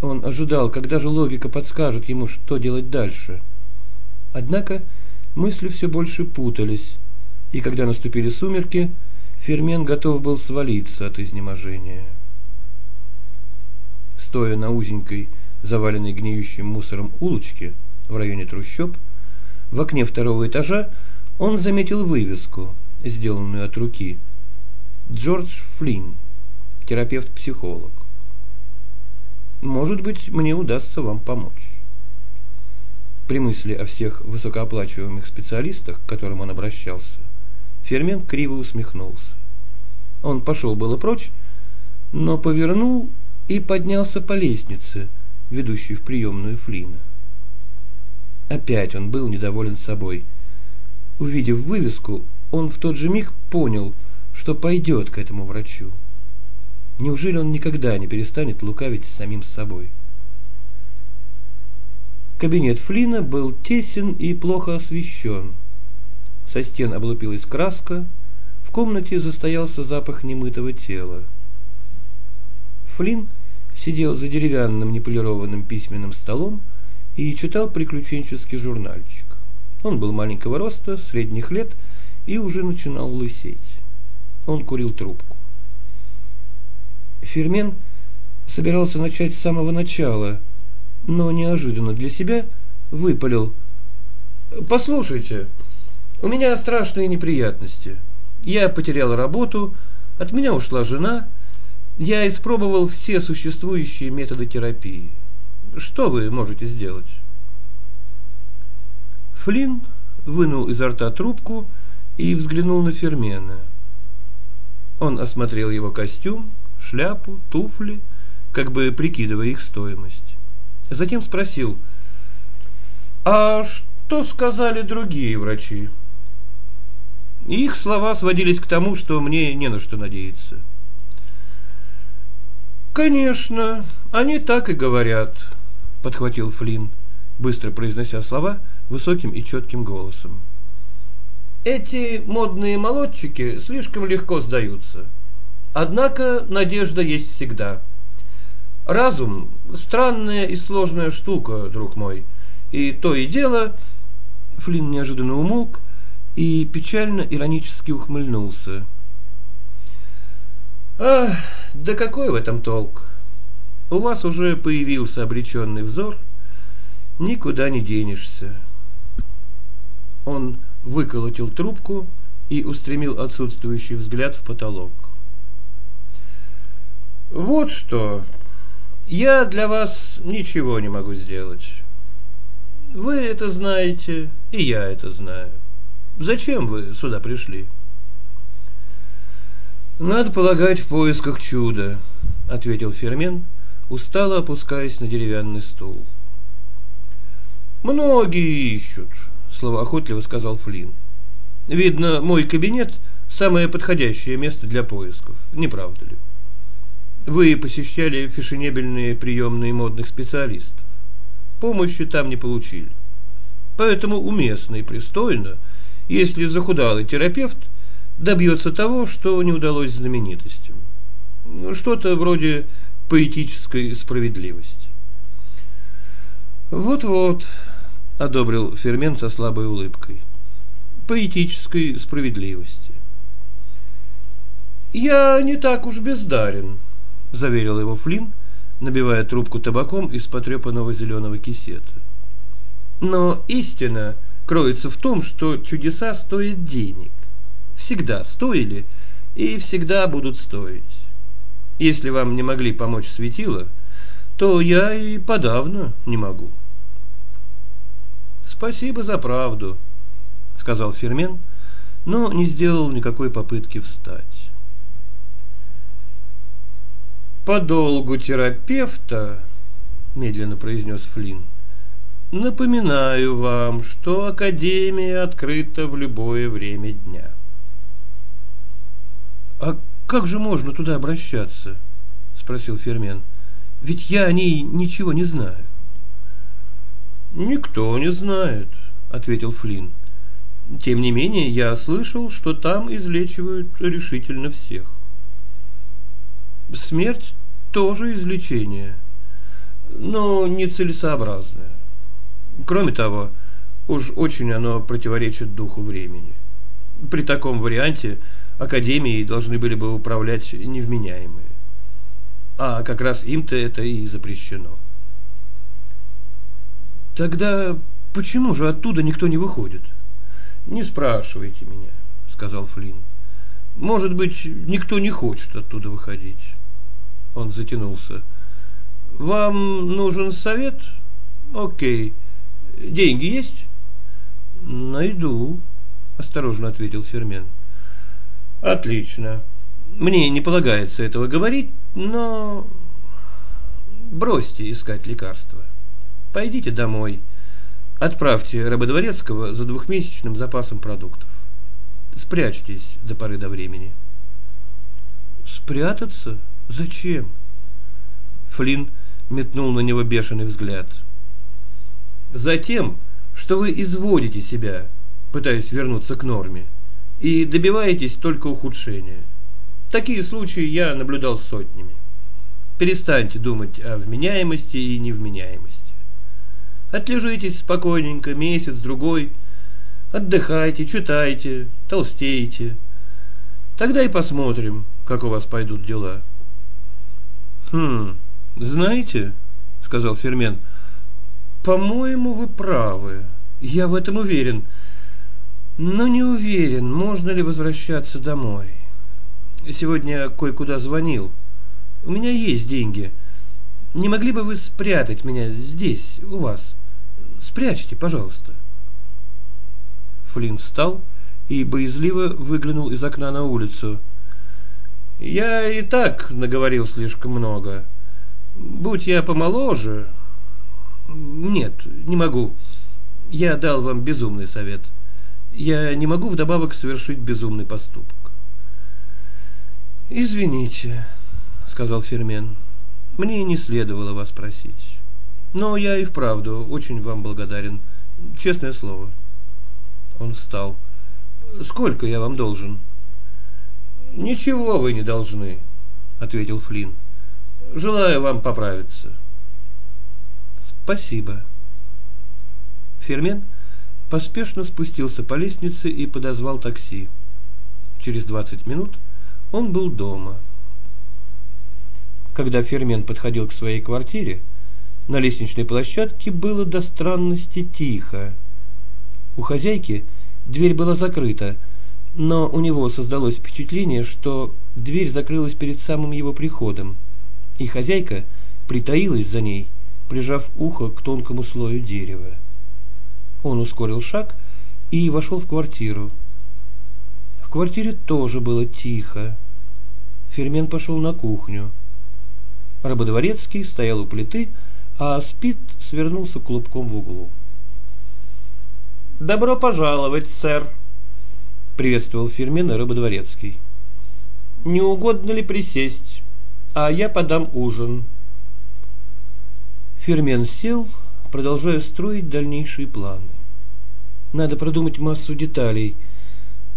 Он ожидал, когда же логика подскажет ему, что делать дальше. Однако мысли все больше путались, и когда наступили сумерки, Фермен готов был свалиться от изнеможения. Стоя на узенькой, заваленной гниющим мусором улочке в районе трущоб, в окне второго этажа он заметил вывеску, сделанную от руки. Джордж Флинн терапевт-психолог. Может быть, мне удастся вам помочь. При мысли о всех высокооплачиваемых специалистах, к которым он обращался, Фермен криво усмехнулся. Он пошел было прочь, но повернул и поднялся по лестнице, ведущей в приемную Флина. Опять он был недоволен собой. Увидев вывеску, он в тот же миг понял, что пойдет к этому врачу. Неужели он никогда не перестанет лукавить с самим собой? Кабинет Флина был тесен и плохо освещен. Со стен облупилась краска, комнате застоялся запах немытого тела. Флинн сидел за деревянным неполированным письменным столом и читал приключенческий журнальчик. Он был маленького роста, средних лет и уже начинал лысеть. Он курил трубку. Фермен собирался начать с самого начала, но неожиданно для себя выпалил. «Послушайте, у меня страшные неприятности. Я потерял работу, от меня ушла жена. Я испробовал все существующие методы терапии. Что вы можете сделать?» Флинн вынул изо рта трубку и взглянул на Фермена. Он осмотрел его костюм, шляпу, туфли, как бы прикидывая их стоимость. Затем спросил, «А что сказали другие врачи?» Их слова сводились к тому, что мне не на что надеяться. «Конечно, они так и говорят», — подхватил Флинн, быстро произнося слова высоким и четким голосом. «Эти модные молодчики слишком легко сдаются. Однако надежда есть всегда. Разум – странная и сложная штука, друг мой. И то и дело...» Флинн неожиданно умолк и печально иронически ухмыльнулся. «Ах, да какой в этом толк? У вас уже появился обреченный взор, никуда не денешься». Он выколотил трубку и устремил отсутствующий взгляд в потолок. Вот что. Я для вас ничего не могу сделать. Вы это знаете, и я это знаю. Зачем вы сюда пришли? Надо полагать в поисках чуда, ответил Фермен, устало опускаясь на деревянный стул. Многие ищут, словоохотливо сказал Флинн. Видно, мой кабинет самое подходящее место для поисков, не правда ли? Вы посещали фешенебельные приемные модных специалистов. Помощи там не получили. Поэтому уместно и пристойно, если захудалый терапевт добьется того, что не удалось знаменитостям. Что-то вроде поэтической справедливости. Вот-вот, одобрил Фермен со слабой улыбкой. Поэтической справедливости. Я не так уж бездарен, заверил его Флинн, набивая трубку табаком из потрепанного зеленого кисета. Но истина кроется в том, что чудеса стоят денег. Всегда стоили и всегда будут стоить. Если вам не могли помочь светило, то я и подавно не могу. Спасибо за правду, сказал Фермен, но не сделал никакой попытки встать. По долгу терапевта, медленно произнес Флинн, напоминаю вам, что Академия открыта в любое время дня. А как же можно туда обращаться? спросил Фермен. Ведь я о ней ничего не знаю. Никто не знает, ответил Флинн. Тем не менее, я слышал, что там излечивают решительно всех. Смерть тоже излечение, но нецелесообразное. Кроме того, уж очень оно противоречит духу времени. При таком варианте академией должны были бы управлять невменяемые. А как раз им-то это и запрещено. Тогда почему же оттуда никто не выходит? Не спрашивайте меня, сказал Флинн. Может быть, никто не хочет оттуда выходить. Он затянулся. Вам нужен совет? Окей. Деньги есть? Найду, осторожно ответил Фермен. Отлично. Мне не полагается этого говорить, но бросьте искать лекарства. Пойдите домой. Отправьте Рабодворецкого за двухмесячным запасом продуктов. Спрячьтесь до поры до времени. Спрятаться? Зачем? Флинн метнул на него бешеный взгляд. Затем, что вы изводите себя, пытаясь вернуться к норме. и добиваетесь только ухудшения. Такие случаи я наблюдал сотнями. Перестаньте думать о вменяемости и невменяемости. Отлежитесь спокойненько месяц, другой. Отдыхайте, читайте, толстейте. Тогда и посмотрим, как у вас пойдут дела. Хм, знаете, сказал Фермен, по-моему, вы правы. Я в этом уверен. Но не уверен, можно ли возвращаться домой. Сегодня кое-куда звонил. У меня есть деньги. Не могли бы вы спрятать меня здесь, у вас? Спрячьте, пожалуйста. Флинн встал и боязливо выглянул из окна на улицу. Я и так наговорил слишком много. Будь я помоложе... Нет, не могу. Я дал вам безумный совет. Я не могу вдобавок совершить безумный поступок. Извините, сказал Фермен. Мне не следовало вас просить. Но я и вправду очень вам благодарен. Честное слово. Он встал. Сколько я вам должен? Ничего вы не должны, ответил Флинн. Желаю вам поправиться. Спасибо. Фермен поспешно спустился по лестнице и подозвал такси. Через двадцать минут он был дома. Когда Фермен подходил к своей квартире, на лестничной площадке было до странности тихо. У хозяйки дверь была закрыта, но у него создалось впечатление, что дверь закрылась перед самым его приходом, и хозяйка притаилась за ней, прижав ухо к тонкому слою дерева. Он ускорил шаг и вошел в квартиру. В квартире тоже было тихо. Фермен пошел на кухню. Рабодворецкий стоял у плиты, а Спит свернулся клубком в углу. «Добро пожаловать, сэр!» — приветствовал Фермена Рабодворецкий. «Не угодно ли присесть? А я подам ужин». Фермен сел, продолжая строить дальнейшие планы. Надо продумать массу деталей,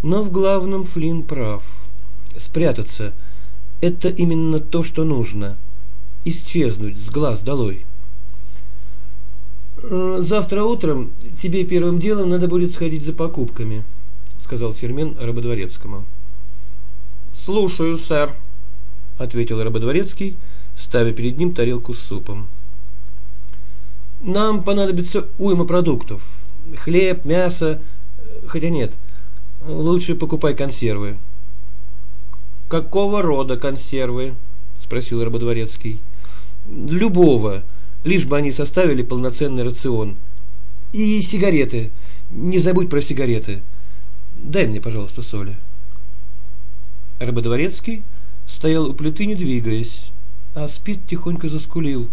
но в главном Флинн прав. Спрятаться — это именно то, что нужно. Исчезнуть с глаз долой. «Э, «Завтра утром тебе первым делом надо будет сходить за покупками», — сказал Фермен Рабодворецкому. «Слушаю, сэр», — ответил Рабодворецкий, ставя перед ним тарелку с супом. «Нам понадобится уйма продуктов. Хлеб, мясо, хотя нет, лучше покупай консервы». «Какого рода консервы?» — спросил Рабодворецкий. «Любого лишь бы они составили полноценный рацион. И сигареты. Не забудь про сигареты. Дай мне, пожалуйста, соли. Рабодворецкий стоял у плиты, не двигаясь, а Спит тихонько заскулил.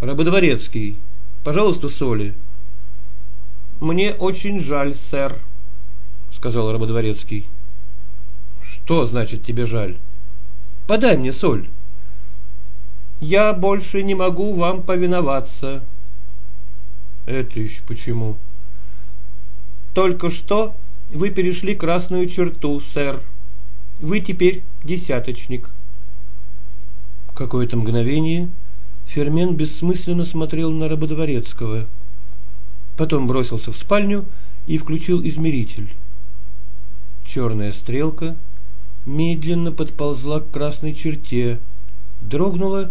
Рабодворецкий, пожалуйста, соли. Мне очень жаль, сэр, сказал Рабодворецкий. Что значит тебе жаль? Подай мне соль. Я больше не могу вам повиноваться. Это еще почему? Только что вы перешли красную черту, сэр. Вы теперь десяточник. Какое-то мгновение Фермен бессмысленно смотрел на Рабодворецкого. Потом бросился в спальню и включил измеритель. Черная стрелка медленно подползла к красной черте, дрогнула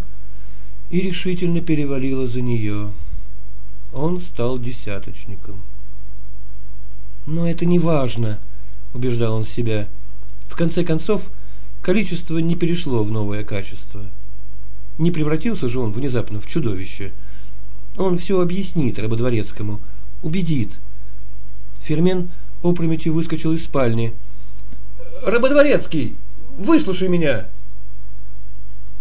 и решительно перевалила за нее. Он стал десяточником. Но это не важно, убеждал он себя. В конце концов, количество не перешло в новое качество. Не превратился же он внезапно в чудовище. Он все объяснит Рабодворецкому, убедит. Фермен опрометью выскочил из спальни. «Рабодворецкий, выслушай меня!»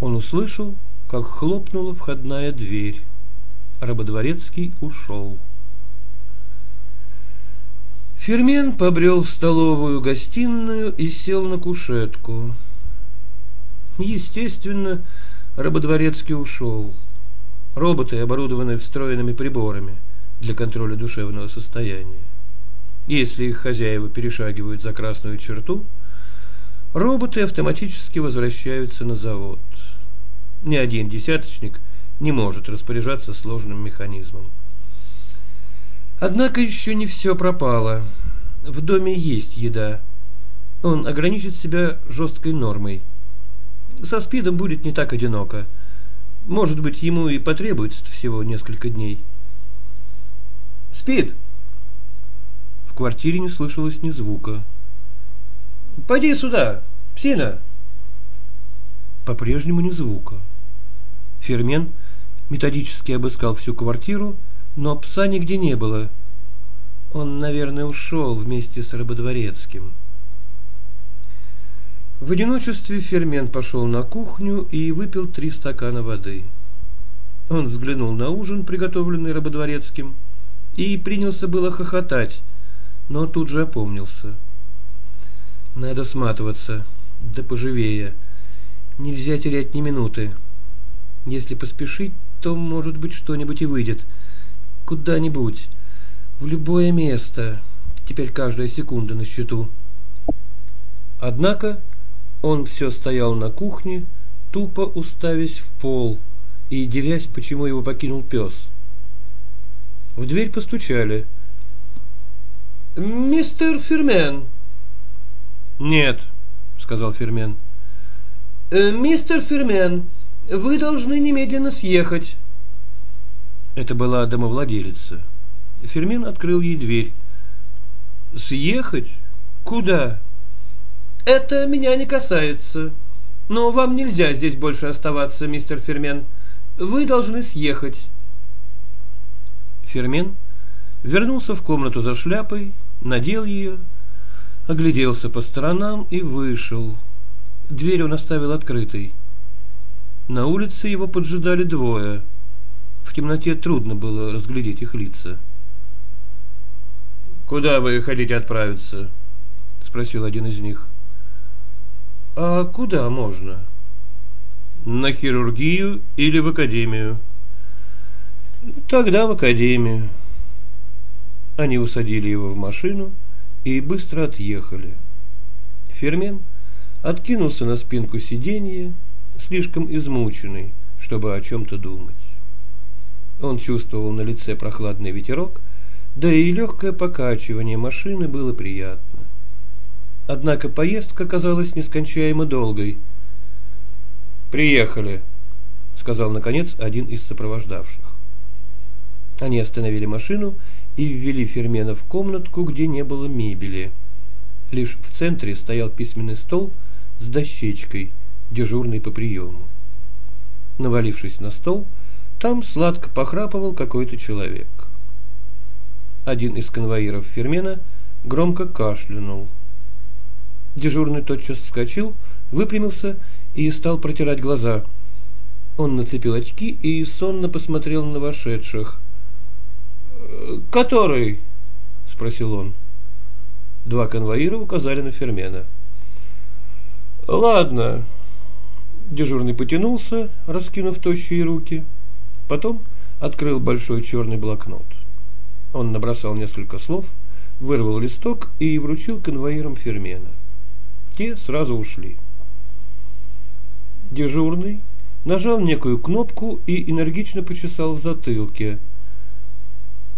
Он услышал, как хлопнула входная дверь. Рабодворецкий ушел. Фермен побрел в столовую гостиную и сел на кушетку. Естественно, Рабодворецкий ушел. Роботы оборудованы встроенными приборами для контроля душевного состояния. Если их хозяева перешагивают за красную черту, роботы автоматически возвращаются на завод. Ни один десяточник не может распоряжаться сложным механизмом. Однако еще не все пропало. В доме есть еда. Он ограничит себя жесткой нормой. Со спидом будет не так одиноко. Может быть, ему и потребуется всего несколько дней. Спид! В квартире не слышалось ни звука. «Пойди сюда, псина!» По-прежнему ни звука. Фермен методически обыскал всю квартиру, но пса нигде не было. Он, наверное, ушел вместе с Рабодворецким. В одиночестве Фермен пошел на кухню и выпил три стакана воды. Он взглянул на ужин, приготовленный Рабодворецким, и принялся было хохотать, но тут же опомнился. Надо сматываться, да поживее. Нельзя терять ни минуты. Если поспешить, то, может быть, что-нибудь и выйдет. Куда-нибудь. В любое место. Теперь каждая секунда на счету. Однако он все стоял на кухне, тупо уставясь в пол и девясь, почему его покинул пес. В дверь постучали. «Мистер Фермен!» «Нет», — сказал Фермен. «Э, «Мистер Фермен, вы должны немедленно съехать». Это была домовладелица. Фермен открыл ей дверь. «Съехать? Куда?» «Это меня не касается. Но вам нельзя здесь больше оставаться, мистер Фермен. Вы должны съехать». Фермен вернулся в комнату за шляпой, надел ее, огляделся по сторонам и вышел. Дверь он оставил открытой. На улице его поджидали двое. В темноте трудно было разглядеть их лица. «Куда вы хотите отправиться?» – спросил один из них. «А куда можно?» «На хирургию или в академию?» «Тогда в академию». Они усадили его в машину и быстро отъехали. Фермен откинулся на спинку сиденья, слишком измученный, чтобы о чем-то думать. Он чувствовал на лице прохладный ветерок, да и легкое покачивание машины было приятно. Однако поездка казалась нескончаемо долгой. «Приехали», — сказал, наконец, один из сопровождавших. Они остановили машину и ввели Фермена в комнатку, где не было мебели. Лишь в центре стоял письменный стол с дощечкой, дежурный по приему. Навалившись на стол, там сладко похрапывал какой-то человек. Один из конвоиров Фермена громко кашлянул. Дежурный тотчас вскочил, выпрямился и стал протирать глаза. Он нацепил очки и сонно посмотрел на вошедших. «Который?» – спросил он. Два конвоира указали на Фермена. «Ладно». Дежурный потянулся, раскинув тощие руки. Потом открыл большой черный блокнот. Он набросал несколько слов, вырвал листок и вручил конвоирам Фермена. Те сразу ушли. Дежурный нажал некую кнопку и энергично почесал в затылке –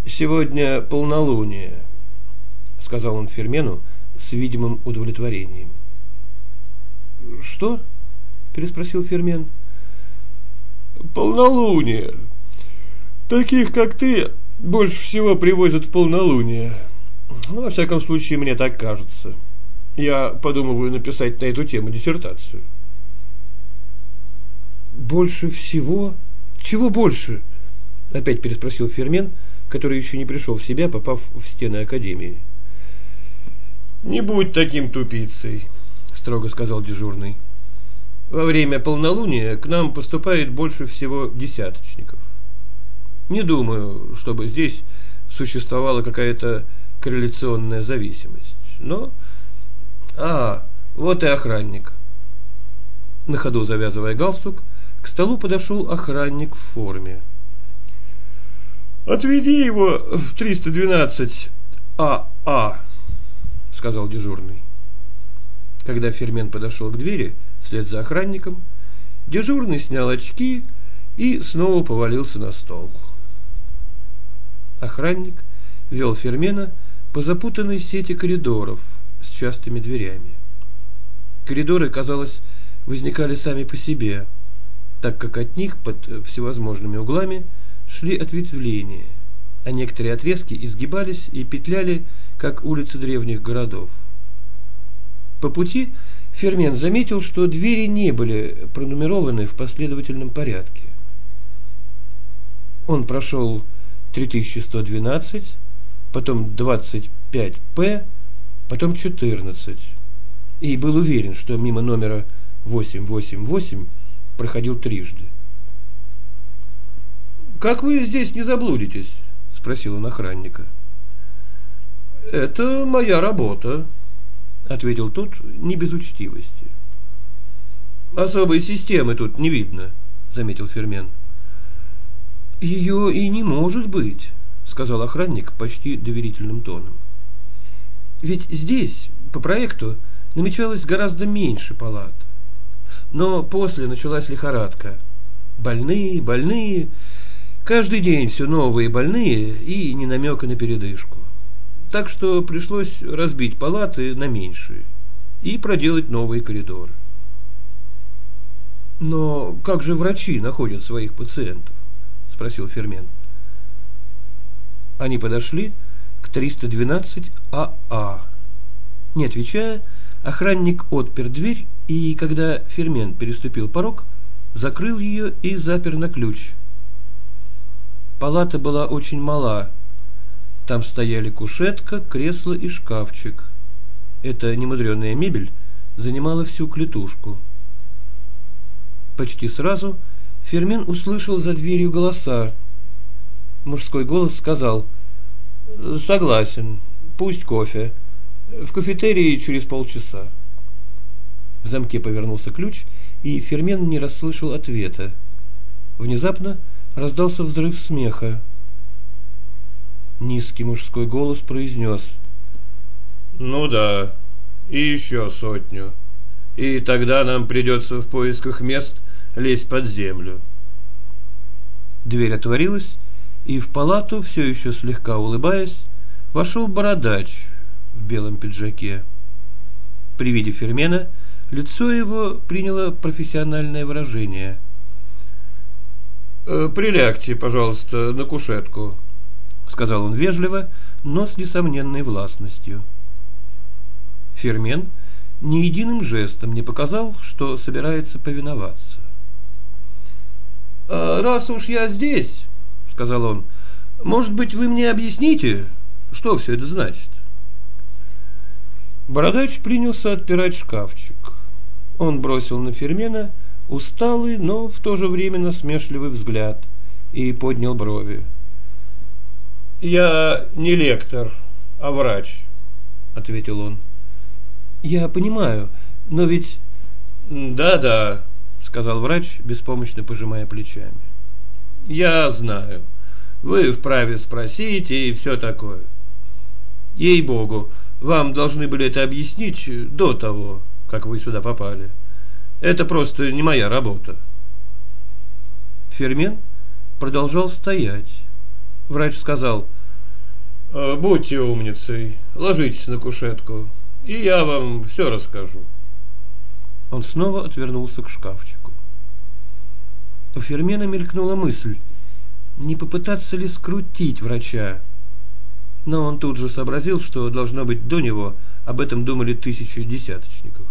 «Сегодня полнолуние», — сказал он Фермену с видимым удовлетворением. «Что?» — переспросил Фермен. «Полнолуние. Таких, как ты, больше всего привозят в полнолуние. Ну, во всяком случае, мне так кажется. Я подумываю написать на эту тему диссертацию». «Больше всего? Чего больше?» — опять переспросил Фермен, — который еще не пришел в себя, попав в стены Академии. «Не будь таким тупицей», – строго сказал дежурный. «Во время полнолуния к нам поступает больше всего десяточников. Не думаю, чтобы здесь существовала какая-то корреляционная зависимость. Но... А, вот и охранник». На ходу завязывая галстук, к столу подошел охранник в форме. Отведи его в 312 АА сказал дежурный. Когда Фермен подошел к двери вслед за охранником, дежурный снял очки и снова повалился на стол. Охранник вел Фермена по запутанной сети коридоров с частыми дверями. Коридоры, казалось, возникали сами по себе, так как от них под всевозможными углами шли ответвления, а некоторые отрезки изгибались и петляли, как улицы древних городов. По пути Фермен заметил, что двери не были пронумерованы в последовательном порядке. Он прошел 3112, потом 25П, потом 14, и был уверен, что мимо номера 888 проходил трижды. «Как вы здесь не заблудитесь?» – спросил он охранника. «Это моя работа», – ответил тот не без учтивости. «Особой системы тут не видно», – заметил Фермен. «Ее и не может быть», – сказал охранник почти доверительным тоном. «Ведь здесь, по проекту, намечалось гораздо меньше палат. Но после началась лихорадка. Больные, больные, каждый день все новые больные и не намека на передышку. Так что пришлось разбить палаты на меньшие и проделать новые коридоры. Но как же врачи находят своих пациентов? спросил Фермен. Они подошли к 312 АА. Не отвечая, охранник отпер дверь и, когда Фермен переступил порог, закрыл ее и запер на ключ. Палата была очень мала. Там стояли кушетка, кресло и шкафчик. Эта немудренная мебель занимала всю клетушку. Почти сразу Фермен услышал за дверью голоса. Мужской голос сказал «Согласен, пусть кофе. В кафетерии через полчаса». В замке повернулся ключ, и Фермен не расслышал ответа. Внезапно раздался взрыв смеха. Низкий мужской голос произнес «Ну да, и еще сотню. И тогда нам придется в поисках мест лезть под землю. Дверь отворилась, и в палату, все еще слегка улыбаясь, вошел бородач в белом пиджаке. При виде Фермена лицо его приняло профессиональное выражение. «Э, «Прилягте, пожалуйста, на кушетку», — сказал он вежливо, но с несомненной властностью. Фермен ни единым жестом не показал, что собирается повиноваться. «Э, «Раз уж я здесь», — сказал он, — «может быть, вы мне объясните, что все это значит?» Бородач принялся отпирать шкафчик. Он бросил на Фермена усталый, но в то же время насмешливый взгляд и поднял брови. «Я не лектор, а врач», — ответил он. «Я понимаю, но ведь...» «Да-да», сказал врач, беспомощно пожимая плечами. Я знаю. Вы вправе спросить и все такое. Ей-богу, вам должны были это объяснить до того, как вы сюда попали. Это просто не моя работа. Фермен продолжал стоять. Врач сказал, «Э, «Будьте умницей, ложитесь на кушетку, и я вам все расскажу». Он снова отвернулся к шкафчику. У Фермена мелькнула мысль, не попытаться ли скрутить врача. Но он тут же сообразил, что, должно быть, до него об этом думали тысячи десяточников.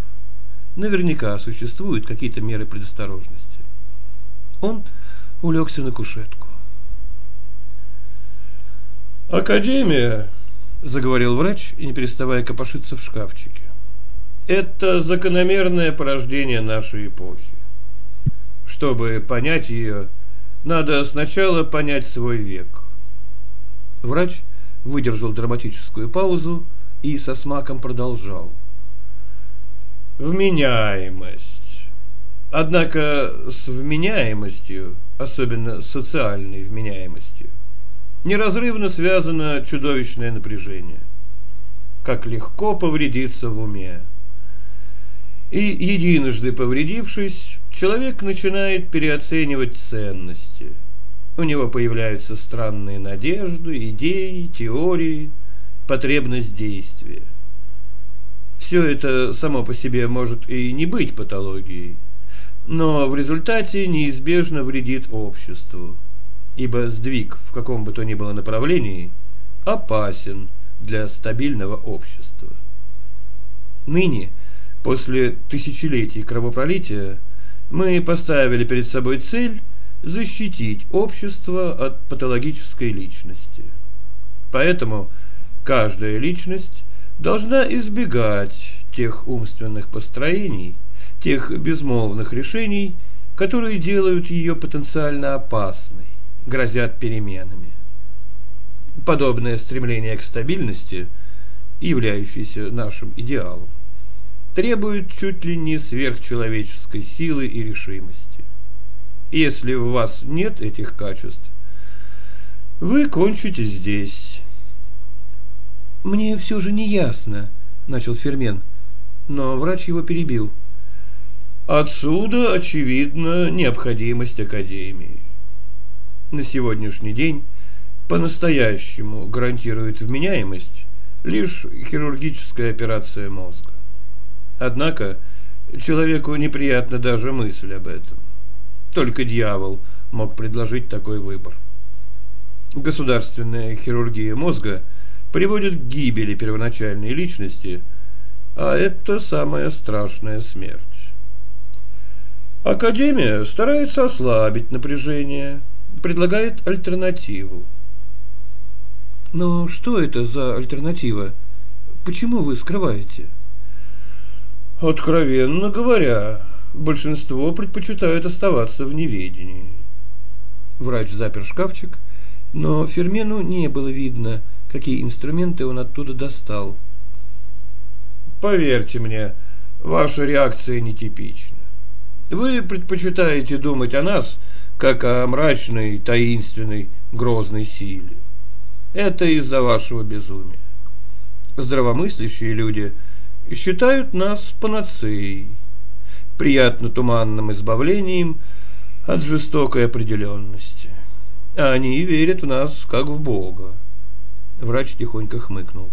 Наверняка существуют какие-то меры предосторожности. Он улегся на кушетку. «Академия», — заговорил врач, не переставая копошиться в шкафчике, — «это закономерное порождение нашей эпохи. Чтобы понять ее, надо сначала понять свой век. Врач выдержал драматическую паузу и со смаком продолжал. Вменяемость. Однако с вменяемостью, особенно социальной вменяемостью, неразрывно связано чудовищное напряжение. как легко повредиться в уме. И единожды повредившись, человек начинает переоценивать ценности. У него появляются странные надежды, идеи, теории, потребность действия. Все это само по себе может и не быть патологией, но в результате неизбежно вредит обществу, ибо сдвиг в каком бы то ни было направлении опасен для стабильного общества. Ныне, после тысячелетий кровопролития, мы поставили перед собой цель защитить общество от патологической личности. Поэтому каждая личность должна избегать тех умственных построений, тех безмолвных решений, которые делают ее потенциально опасной, грозят переменами. Подобное стремление к стабильности, являющееся нашим идеалом, требует чуть ли не сверхчеловеческой силы и решимости. Если у вас нет этих качеств, вы кончите здесь. Мне все же не ясно, начал Фермен, но врач его перебил. Отсюда, очевидно, необходимость Академии. На сегодняшний день по-настоящему гарантирует вменяемость лишь хирургическая операция мозга. Однако человеку неприятна даже мысль об этом. Только дьявол мог предложить такой выбор. Государственная хирургия мозга приводит к гибели первоначальной личности, а это самая страшная смерть. Академия старается ослабить напряжение, предлагает альтернативу. Но что это за альтернатива? Почему вы скрываете? Откровенно говоря, большинство предпочитают оставаться в неведении. Врач запер шкафчик, но Фермену не было видно, какие инструменты он оттуда достал. Поверьте мне, ваша реакция нетипична. Вы предпочитаете думать о нас, как о мрачной, таинственной, грозной силе. Это из-за вашего безумия. Здравомыслящие люди – считают нас панацеей, приятно туманным избавлением от жестокой определенности. Они верят в нас, как в Бога. Врач тихонько хмыкнул.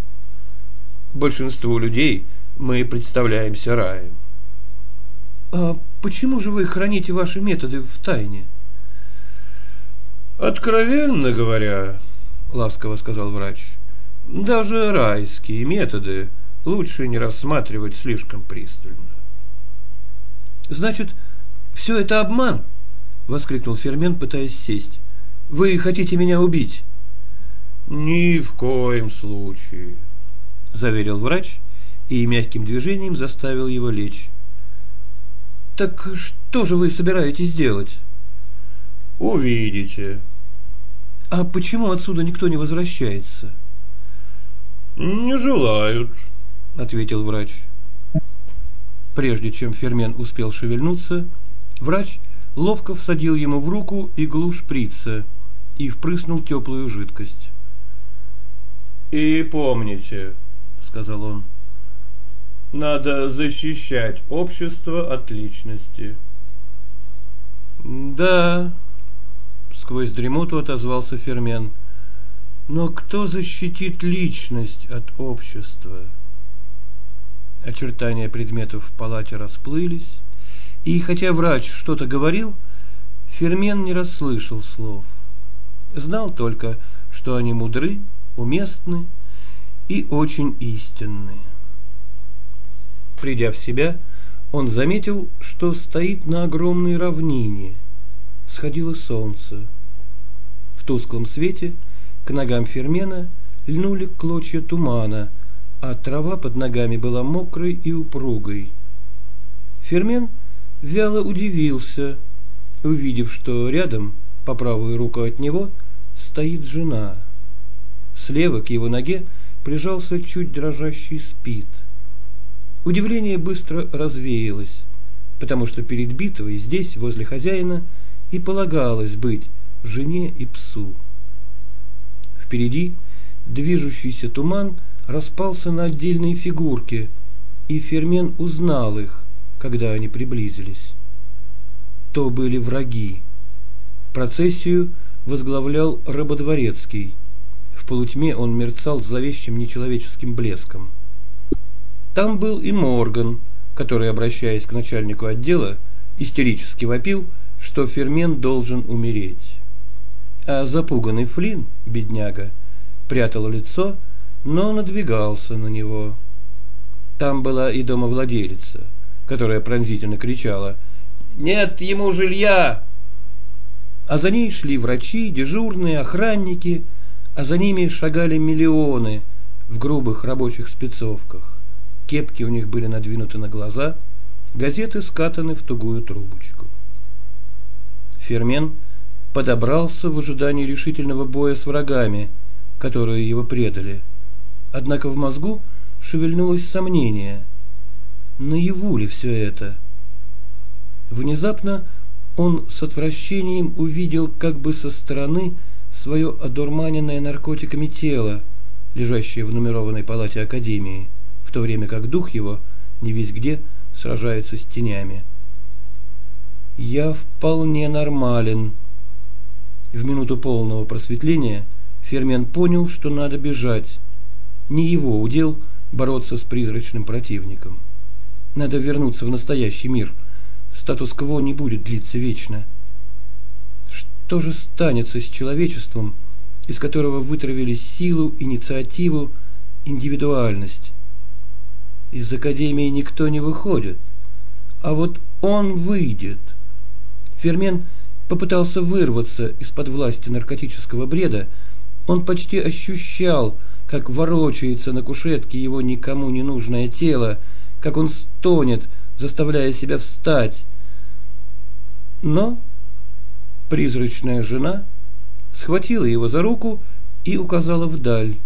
Большинству людей мы представляемся раем. А почему же вы храните ваши методы в тайне? Откровенно говоря, ласково сказал врач, даже райские методы – лучше не рассматривать слишком пристально. Значит, все это обман? воскликнул Фермен, пытаясь сесть. Вы хотите меня убить? Ни в коем случае, заверил врач и мягким движением заставил его лечь. Так что же вы собираетесь делать? Увидите. А почему отсюда никто не возвращается? Не желают, – ответил врач. Прежде чем Фермен успел шевельнуться, врач ловко всадил ему в руку иглу шприца и впрыснул теплую жидкость. «И помните», – сказал он, – «надо защищать общество от личности». «Да», – сквозь дремоту отозвался Фермен, – «но кто защитит личность от общества?» Очертания предметов в палате расплылись, и хотя врач что-то говорил, Фермен не расслышал слов. Знал только, что они мудры, уместны и очень истинны. Придя в себя, он заметил, что стоит на огромной равнине. Сходило солнце. В тусклом свете к ногам Фермена льнули клочья тумана – а трава под ногами была мокрой и упругой. Фермен вяло удивился, увидев, что рядом, по правую руку от него, стоит жена. Слева к его ноге прижался чуть дрожащий спит. Удивление быстро развеялось, потому что перед битвой здесь, возле хозяина, и полагалось быть жене и псу. Впереди движущийся туман – распался на отдельные фигурки, и Фермен узнал их, когда они приблизились. То были враги. Процессию возглавлял Рабодворецкий. В полутьме он мерцал зловещим нечеловеческим блеском. Там был и Морган, который, обращаясь к начальнику отдела, истерически вопил, что Фермен должен умереть. А запуганный Флин, бедняга, прятал лицо, но надвигался на него. Там была и домовладелица, которая пронзительно кричала «Нет ему жилья!» А за ней шли врачи, дежурные, охранники, а за ними шагали миллионы в грубых рабочих спецовках. Кепки у них были надвинуты на глаза, газеты скатаны в тугую трубочку. Фермен подобрался в ожидании решительного боя с врагами, которые его предали. Однако в мозгу шевельнулось сомнение. Наяву ли все это? Внезапно он с отвращением увидел как бы со стороны свое одурманенное наркотиками тело, лежащее в нумерованной палате Академии, в то время как дух его, не весь где, сражается с тенями. «Я вполне нормален». В минуту полного просветления Фермен понял, что надо бежать. Не его удел бороться с призрачным противником. Надо вернуться в настоящий мир – статус-кво не будет длиться вечно. Что же станется с человечеством, из которого вытравили силу, инициативу, индивидуальность? Из академии никто не выходит, а вот он выйдет. Фермен попытался вырваться из-под власти наркотического бреда, он почти ощущал, как ворочается на кушетке его никому не нужное тело, как он стонет, заставляя себя встать. Но призрачная жена схватила его за руку и указала вдаль.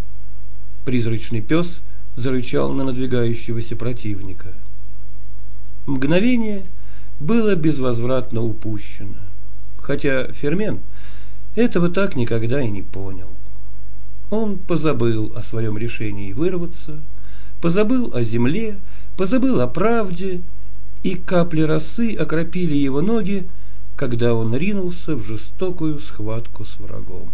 Призрачный пес зарычал на надвигающегося противника. Мгновение было безвозвратно упущено, хотя Фермен этого так никогда и не понял. Он позабыл о своем решении вырваться, позабыл о земле, позабыл о правде и капли росы окропили его ноги, когда он ринулся в жестокую схватку с врагом.